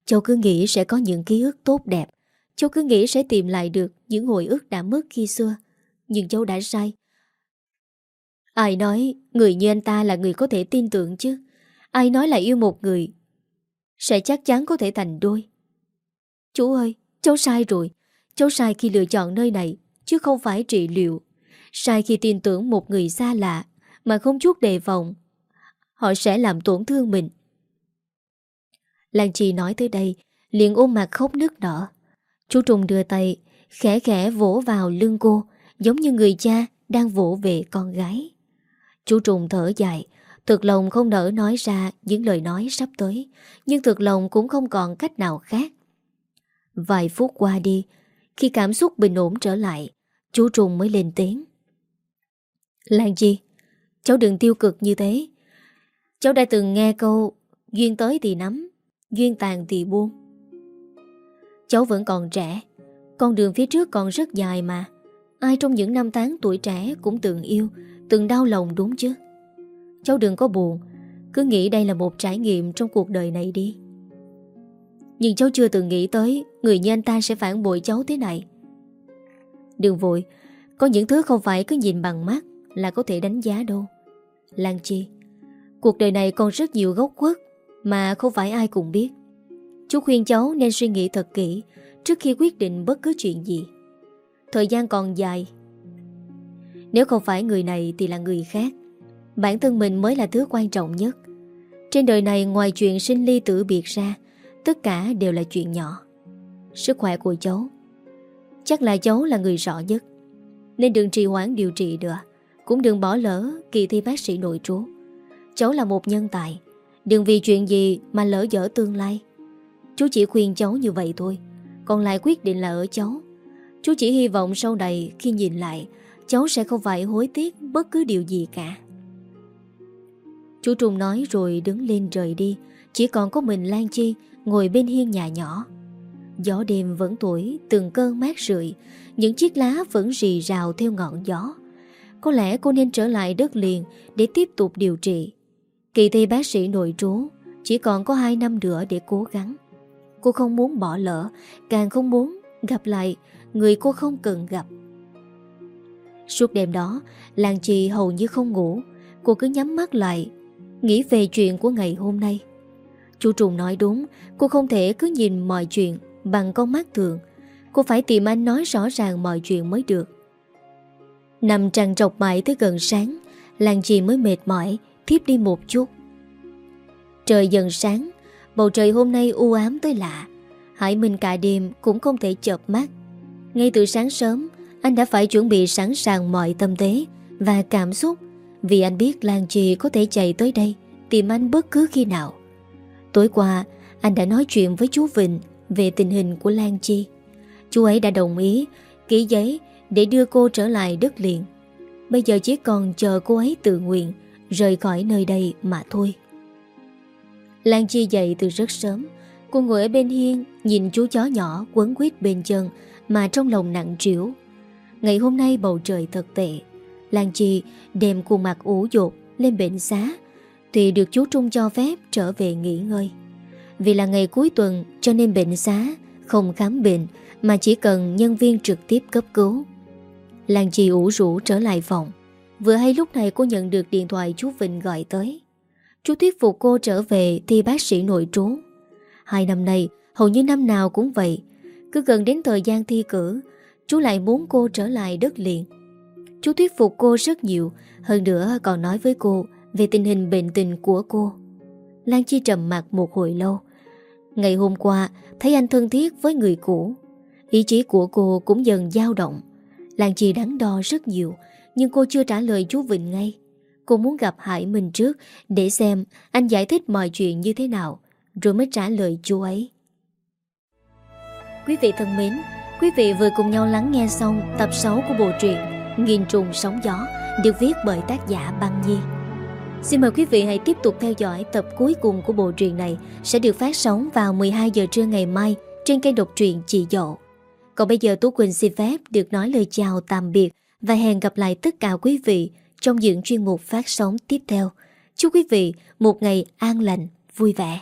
A: Cháu cứ nghĩ sẽ có những ký ức tốt đẹp, Cháu cứ nghĩ sẽ tìm lại được Những hồi ức đã mất khi xưa nhưng cháu đã sai. Ai nói người như anh ta là người có thể tin tưởng chứ? Ai nói là yêu một người Sẽ chắc chắn có thể thành đôi? Chú ơi, Cháu sai rồi. Cháu sai khi lựa chọn nơi này, Chứ không phải trị liệu. Sai khi tin tưởng một người xa lạ Mà không chút đề phòng. Họ sẽ làm tổn thương mình. Lan Chi nói tới đây, liền ôm mặt khóc nước nở. Chú Trung đưa tay, Khẽ khẽ vỗ vào lưng cô Giống như người cha đang vỗ về con gái. Chú Trùng thở dài, Thực lòng không nỡ nói ra những lời nói sắp tới, Nhưng thực lòng cũng không còn cách nào khác. Vài phút qua đi, Khi cảm xúc bình ổn trở lại, Chú Trùng mới lên tiếng. Lan Chi Cháu đừng tiêu cực như thế. Cháu đã từng nghe câu, Duyên tới thì nắm, Duyên tàn thì buông. Cháu vẫn còn trẻ, Con đường phía trước còn rất dài mà. Ai trong những năm tháng tuổi trẻ cũng từng yêu, Từng đau lòng đúng chứ? Cháu đừng có buồn, Cứ nghĩ đây là một trải nghiệm trong cuộc đời này đi. Nhưng cháu chưa từng nghĩ tới Người như anh ta sẽ phản bội cháu thế này. Đừng vội, Có những thứ không phải cứ nhìn bằng mắt Là có thể đánh giá đâu. Lan Chi, Cuộc đời này còn rất nhiều gốc khuất Mà không phải ai cũng biết. Chú khuyên cháu nên suy nghĩ thật kỹ Trước khi quyết định bất cứ chuyện gì. Thời gian còn dài. Nếu không phải người này thì là người khác. Bản thân mình mới là thứ quan trọng nhất. Trên đời này ngoài chuyện sinh ly tử biệt ra, Tất cả đều là chuyện nhỏ. Sức khỏe của cháu. Chắc là cháu là người rõ nhất. Nên đừng trì hoãn điều trị nữa Cũng đừng bỏ lỡ kỳ thi bác sĩ nội trú. Cháu là một nhân tài. Đừng vì chuyện gì mà lỡ dở tương lai. Chú chỉ khuyên cháu như vậy thôi. Còn lại quyết định là ở cháu. Chú chỉ hy vọng sau này khi nhìn lại, Cháu sẽ không phải hối tiếc bất cứ điều gì cả. Chú Trung nói rồi đứng lên rời đi. Chỉ còn có mình Lan Chi Ngồi bên hiên nhà nhỏ. Gió đêm vẫn tuổi Từng cơn mát rượi, Những chiếc lá vẫn rì rào theo ngọn gió. Có lẽ cô nên trở lại đất liền Để tiếp tục điều trị. Kỳ thi bác sĩ nội trú, Chỉ còn có 2 năm nữa để cố gắng. Cô không muốn bỏ lỡ, Càng không muốn gặp lại người cô không cần gặp. Suốt đêm đó Lan Chi hầu như không ngủ. Cô cứ nhắm mắt lại, Nghĩ về chuyện của ngày hôm nay. Chú Trùng nói đúng, Cô không thể cứ nhìn mọi chuyện Bằng con mắt thường. Cô phải tìm anh nói rõ ràng mọi chuyện mới được. Nằm trằn trọc mãi tới gần sáng Lan Chi mới mệt mỏi, Thiếp đi một chút. Trời dần sáng, Bầu trời hôm nay u ám tới lạ. Hải Minh cả đêm cũng không thể chợp mắt. Ngay từ sáng sớm, Anh đã phải chuẩn bị sẵn sàng mọi tâm thế Và cảm xúc Vì anh biết Lan Chi có thể chạy tới đây Tìm anh bất cứ khi nào. Tối qua, anh đã nói chuyện với chú Vịnh Về tình hình của Lan Chi Chú ấy đã đồng ý, Ký giấy để đưa cô trở lại đất liền. Bây giờ chỉ còn chờ cô ấy tự nguyện Rời khỏi nơi đây mà thôi. Lan Chi dậy từ rất sớm, Cô ngồi ở bên hiên Nhìn chú chó nhỏ quấn quýt bên chân mà trong lòng nặng trĩu. Ngày hôm nay bầu trời thật tệ. Lan Chi đem khuôn mặt ủ dột Lên bệnh xá Thì được chú Trung cho phép trở về nghỉ ngơi. Vì là ngày cuối tuần Cho nên bệnh xá Không khám bệnh Mà chỉ cần nhân viên trực tiếp cấp cứu. Lan Chi ủ rũ trở lại phòng. Vừa hay lúc này cô nhận được điện thoại chú Vịnh gọi tới. Chú thuyết phục cô trở về thi bác sĩ nội trú. Hai năm nay, Hầu như năm nào cũng vậy cứ gần đến thời gian thi cử, Chú lại muốn cô trở lại đất liền. Chú thuyết phục cô rất nhiều, Hơn nữa còn nói với cô Về tình hình bệnh tình của cô. Lan Chi trầm mặt một hồi lâu. Ngày hôm qua, Thấy anh thân thiết với người cũ. Ý chí của cô cũng dần dao động. Lan Chi đắn đo rất nhiều, Nhưng cô chưa trả lời chú Vịnh ngay. Cô muốn gặp Hải Minh trước Để xem anh giải thích mọi chuyện như thế nào, Rồi mới trả lời chú ấy. Quý vị thân mến Quý vị vừa cùng nhau lắng nghe xong Tập 6 của bộ truyện Nghìn trùng sóng gió Được viết bởi tác giả Băng Nhi Xin mời quý vị hãy tiếp tục theo dõi tập cuối cùng của bộ truyện này sẽ được phát sóng vào 12 giờ trưa ngày mai trên kênh độc truyện Chị Dậu. Còn bây giờ Tú Quỳnh xin phép được nói lời chào tạm biệt và hẹn gặp lại tất cả quý vị trong những chuyên mục phát sóng tiếp theo. Chúc quý vị một ngày an lành, vui vẻ.